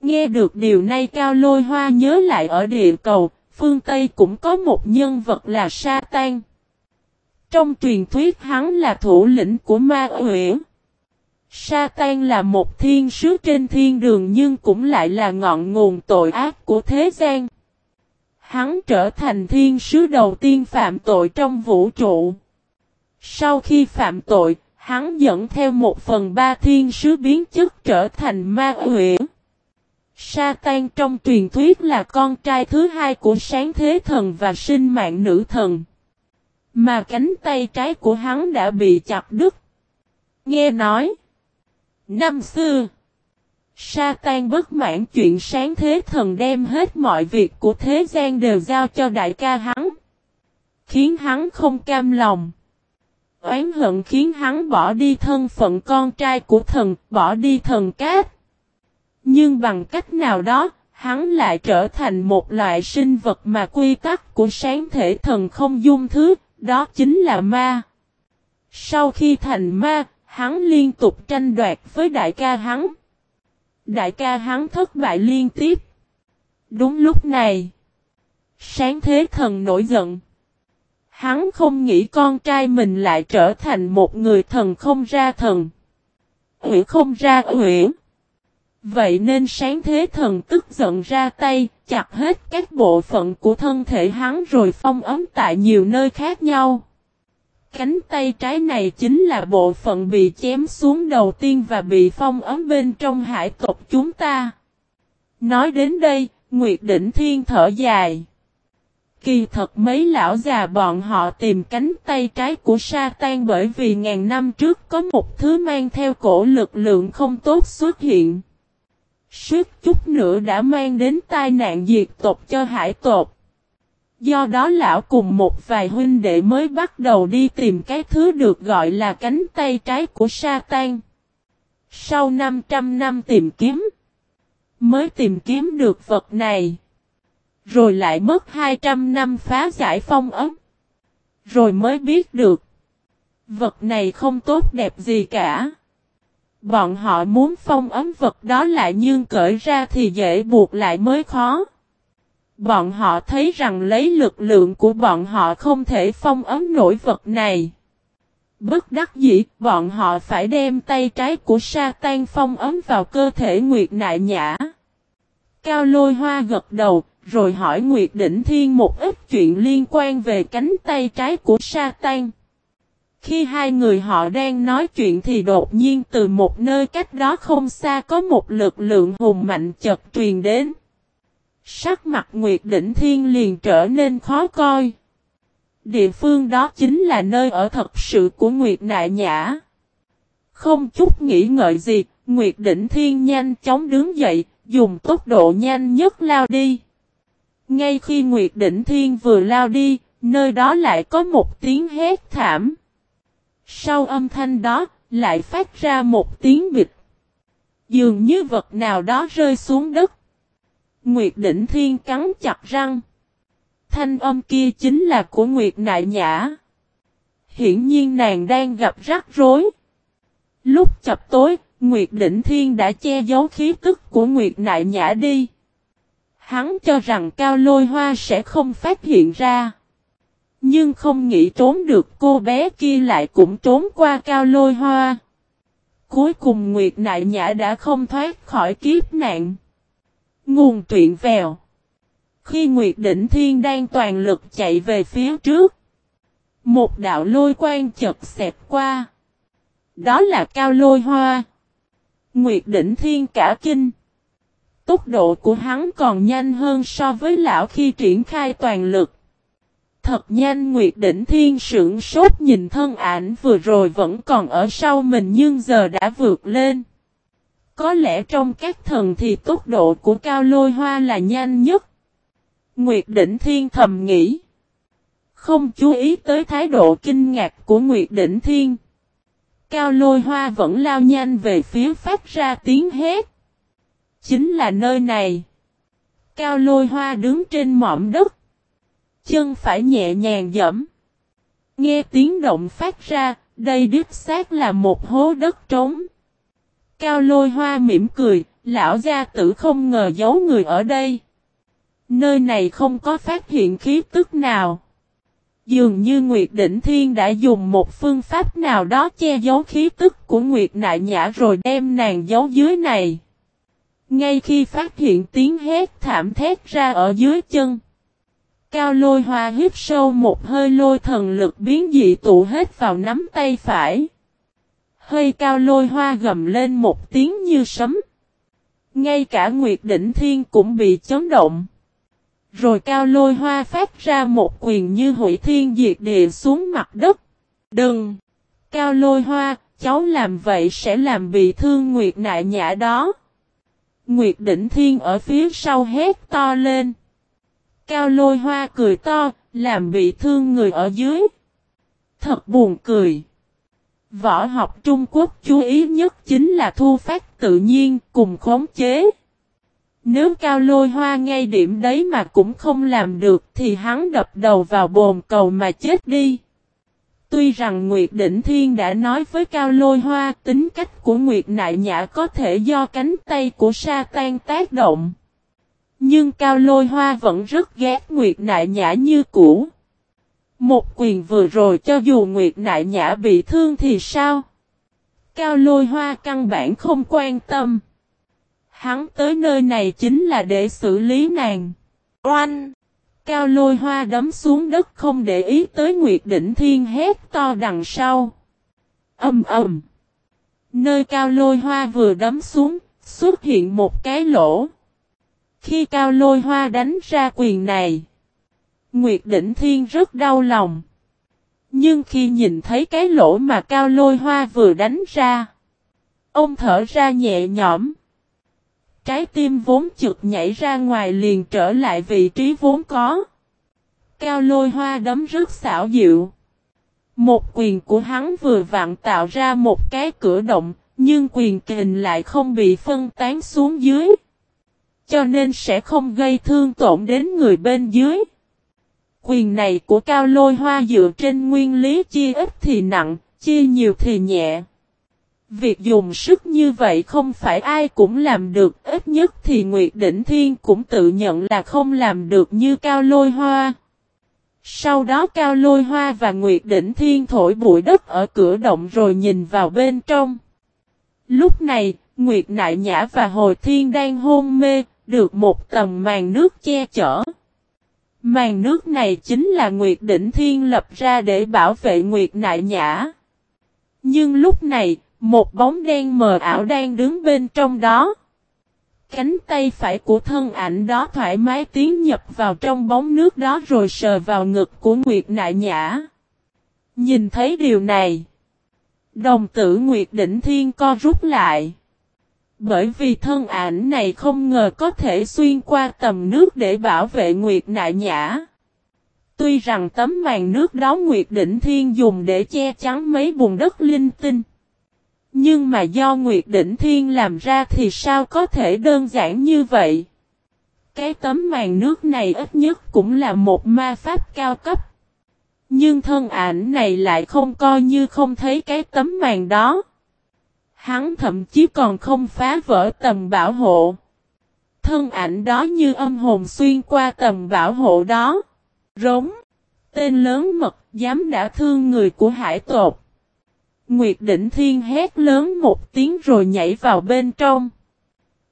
Nghe được điều này Cao Lôi Hoa nhớ lại ở địa cầu, phương Tây cũng có một nhân vật là Sa Tan. Trong truyền thuyết hắn là thủ lĩnh của ma uyển. Sa Tan là một thiên sứ trên thiên đường nhưng cũng lại là ngọn nguồn tội ác của thế gian. Hắn trở thành thiên sứ đầu tiên phạm tội trong vũ trụ. Sau khi phạm tội, hắn dẫn theo một phần ba thiên sứ biến chất trở thành ma huyễn. Sa Tan trong truyền thuyết là con trai thứ hai của sáng thế thần và sinh mạng nữ thần. Mà cánh tay trái của hắn đã bị chặt đứt. Nghe nói. Năm xưa. Sa tan bất mãn chuyện sáng thế thần đem hết mọi việc của thế gian đều giao cho đại ca hắn. Khiến hắn không cam lòng. Oán hận khiến hắn bỏ đi thân phận con trai của thần, bỏ đi thần cát. Nhưng bằng cách nào đó, hắn lại trở thành một loại sinh vật mà quy tắc của sáng thể thần không dung thứ, đó chính là ma. Sau khi thành ma, hắn liên tục tranh đoạt với đại ca hắn. Đại ca hắn thất bại liên tiếp. Đúng lúc này, sáng thế thần nổi giận. Hắn không nghĩ con trai mình lại trở thành một người thần không ra thần. Uyển không ra uyển. Vậy nên sáng thế thần tức giận ra tay, chặt hết các bộ phận của thân thể hắn rồi phong ấm tại nhiều nơi khác nhau. Cánh tay trái này chính là bộ phận bị chém xuống đầu tiên và bị phong ấm bên trong hải tộc chúng ta. Nói đến đây, Nguyệt Đỉnh Thiên thở dài. Kỳ thật mấy lão già bọn họ tìm cánh tay trái của sa tan bởi vì ngàn năm trước có một thứ mang theo cổ lực lượng không tốt xuất hiện. Suốt chút nữa đã mang đến tai nạn diệt tộc cho hải tộc. Do đó lão cùng một vài huynh đệ mới bắt đầu đi tìm cái thứ được gọi là cánh tay trái của sa tan. Sau 500 năm tìm kiếm, mới tìm kiếm được vật này. Rồi lại mất 200 năm phá giải phong ấm. Rồi mới biết được. Vật này không tốt đẹp gì cả. Bọn họ muốn phong ấm vật đó lại nhưng cởi ra thì dễ buộc lại mới khó. Bọn họ thấy rằng lấy lực lượng của bọn họ không thể phong ấm nổi vật này. Bất đắc dĩ, bọn họ phải đem tay trái của sa tan phong ấm vào cơ thể Nguyệt Nại Nhã. Cao lôi hoa gật đầu, rồi hỏi Nguyệt Đỉnh Thiên một ít chuyện liên quan về cánh tay trái của sa tan. Khi hai người họ đang nói chuyện thì đột nhiên từ một nơi cách đó không xa có một lực lượng hùng mạnh chợt truyền đến. Sắc mặt Nguyệt Đỉnh Thiên liền trở nên khó coi. Địa phương đó chính là nơi ở thật sự của Nguyệt Nại Nhã. Không chút nghĩ ngợi gì, Nguyệt Đỉnh Thiên nhanh chóng đứng dậy, dùng tốc độ nhanh nhất lao đi. Ngay khi Nguyệt Đỉnh Thiên vừa lao đi, Nơi đó lại có một tiếng hét thảm. Sau âm thanh đó, lại phát ra một tiếng bịch. Dường như vật nào đó rơi xuống đất. Nguyệt Đỉnh Thiên cắn chặt răng. Thanh âm kia chính là của Nguyệt Nại Nhã. Hiển nhiên nàng đang gặp rắc rối. Lúc chập tối, Nguyệt Đỉnh Thiên đã che giấu khí tức của Nguyệt Nại Nhã đi. Hắn cho rằng Cao Lôi Hoa sẽ không phát hiện ra. Nhưng không nghĩ trốn được cô bé kia lại cũng trốn qua Cao Lôi Hoa. Cuối cùng Nguyệt Nại Nhã đã không thoát khỏi kiếp nạn. Nguồn truyện vèo. Khi Nguyệt Đỉnh Thiên đang toàn lực chạy về phía trước. Một đạo lôi quang chật xẹp qua. Đó là cao lôi hoa. Nguyệt Đỉnh Thiên cả kinh. Tốc độ của hắn còn nhanh hơn so với lão khi triển khai toàn lực. Thật nhanh, Nguyệt Đỉnh Thiên sững sốt nhìn thân ảnh vừa rồi vẫn còn ở sau mình nhưng giờ đã vượt lên. Có lẽ trong các thần thì tốc độ của Cao Lôi Hoa là nhanh nhất. Nguyệt Đỉnh Thiên thầm nghĩ. Không chú ý tới thái độ kinh ngạc của Nguyệt Đỉnh Thiên. Cao Lôi Hoa vẫn lao nhanh về phía phát ra tiếng hét. Chính là nơi này. Cao Lôi Hoa đứng trên mỏm đất. Chân phải nhẹ nhàng dẫm. Nghe tiếng động phát ra, đây đích xác là một hố đất trống. Cao lôi hoa mỉm cười, lão gia tử không ngờ giấu người ở đây. Nơi này không có phát hiện khí tức nào. Dường như Nguyệt Đỉnh Thiên đã dùng một phương pháp nào đó che giấu khí tức của Nguyệt Nại Nhã rồi đem nàng giấu dưới này. Ngay khi phát hiện tiếng hét thảm thét ra ở dưới chân. Cao lôi hoa hít sâu một hơi lôi thần lực biến dị tụ hết vào nắm tay phải. Hơi cao lôi hoa gầm lên một tiếng như sấm. Ngay cả Nguyệt Đỉnh Thiên cũng bị chấn động. Rồi cao lôi hoa phát ra một quyền như hủy thiên diệt địa xuống mặt đất. Đừng! Cao lôi hoa, cháu làm vậy sẽ làm bị thương Nguyệt nại nhã đó. Nguyệt Đỉnh Thiên ở phía sau hét to lên. Cao lôi hoa cười to, làm bị thương người ở dưới. Thật buồn cười. Võ học Trung Quốc chú ý nhất chính là thu phát tự nhiên cùng khống chế. Nếu cao lôi hoa ngay điểm đấy mà cũng không làm được thì hắn đập đầu vào bồn cầu mà chết đi. Tuy rằng Nguyệt Định Thiên đã nói với Cao Lôi Hoa tính cách của Nguyệt Nại Nhã có thể do cánh tay của sa tan tác động. Nhưng Cao Lôi Hoa vẫn rất ghét Nguyệt Nại Nhã như cũ. Một quyền vừa rồi cho dù Nguyệt Nại Nhã bị thương thì sao? Cao Lôi Hoa căn bản không quan tâm. Hắn tới nơi này chính là để xử lý nàng. Oanh! Cao lôi hoa đấm xuống đất không để ý tới Nguyệt Đỉnh Thiên hét to đằng sau. Âm ầm! Nơi cao lôi hoa vừa đấm xuống, xuất hiện một cái lỗ. Khi cao lôi hoa đánh ra quyền này, Nguyệt Đỉnh Thiên rất đau lòng. Nhưng khi nhìn thấy cái lỗ mà cao lôi hoa vừa đánh ra, ông thở ra nhẹ nhõm. Trái tim vốn chực nhảy ra ngoài liền trở lại vị trí vốn có. Cao lôi hoa đấm rất xảo dịu. Một quyền của hắn vừa vặn tạo ra một cái cửa động, nhưng quyền kình lại không bị phân tán xuống dưới. Cho nên sẽ không gây thương tổn đến người bên dưới. Quyền này của cao lôi hoa dựa trên nguyên lý chia ít thì nặng, chia nhiều thì nhẹ. Việc dùng sức như vậy không phải ai cũng làm được, ít nhất thì Nguyệt Đỉnh Thiên cũng tự nhận là không làm được như Cao Lôi Hoa. Sau đó Cao Lôi Hoa và Nguyệt Đỉnh Thiên thổi bụi đất ở cửa động rồi nhìn vào bên trong. Lúc này, Nguyệt Nại Nhã và Hồi Thiên đang hôn mê, được một tầng màn nước che chở. Màn nước này chính là Nguyệt Đỉnh Thiên lập ra để bảo vệ Nguyệt Nại Nhã. Nhưng lúc này, một bóng đen mờ ảo đang đứng bên trong đó. Cánh tay phải của thân ảnh đó thoải mái tiến nhập vào trong bóng nước đó rồi sờ vào ngực của Nguyệt Nại Nhã. Nhìn thấy điều này. Đồng tử Nguyệt Đỉnh Thiên co rút lại. Bởi vì thân ảnh này không ngờ có thể xuyên qua tầm nước để bảo vệ Nguyệt Nại Nhã. Tuy rằng tấm màn nước đó Nguyệt đỉnh Thiên dùng để che chắn mấy bùn đất linh tinh. Nhưng mà do Nguyệt đỉnh Thiên làm ra thì sao có thể đơn giản như vậy? Cái tấm màn nước này ít nhất cũng là một ma pháp cao cấp. Nhưng thân ảnh này lại không coi như không thấy cái tấm màn đó. Hắn thậm chí còn không phá vỡ tầm bảo hộ. Thân ảnh đó như âm hồn xuyên qua tầm bảo hộ đó. Rống. Tên lớn mật, dám đã thương người của hải tột. Nguyệt đỉnh Thiên hét lớn một tiếng rồi nhảy vào bên trong.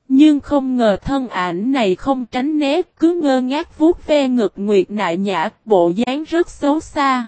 Nhưng không ngờ thân ảnh này không tránh né, cứ ngơ ngác vuốt ve ngực Nguyệt nại nhã, bộ dáng rất xấu xa.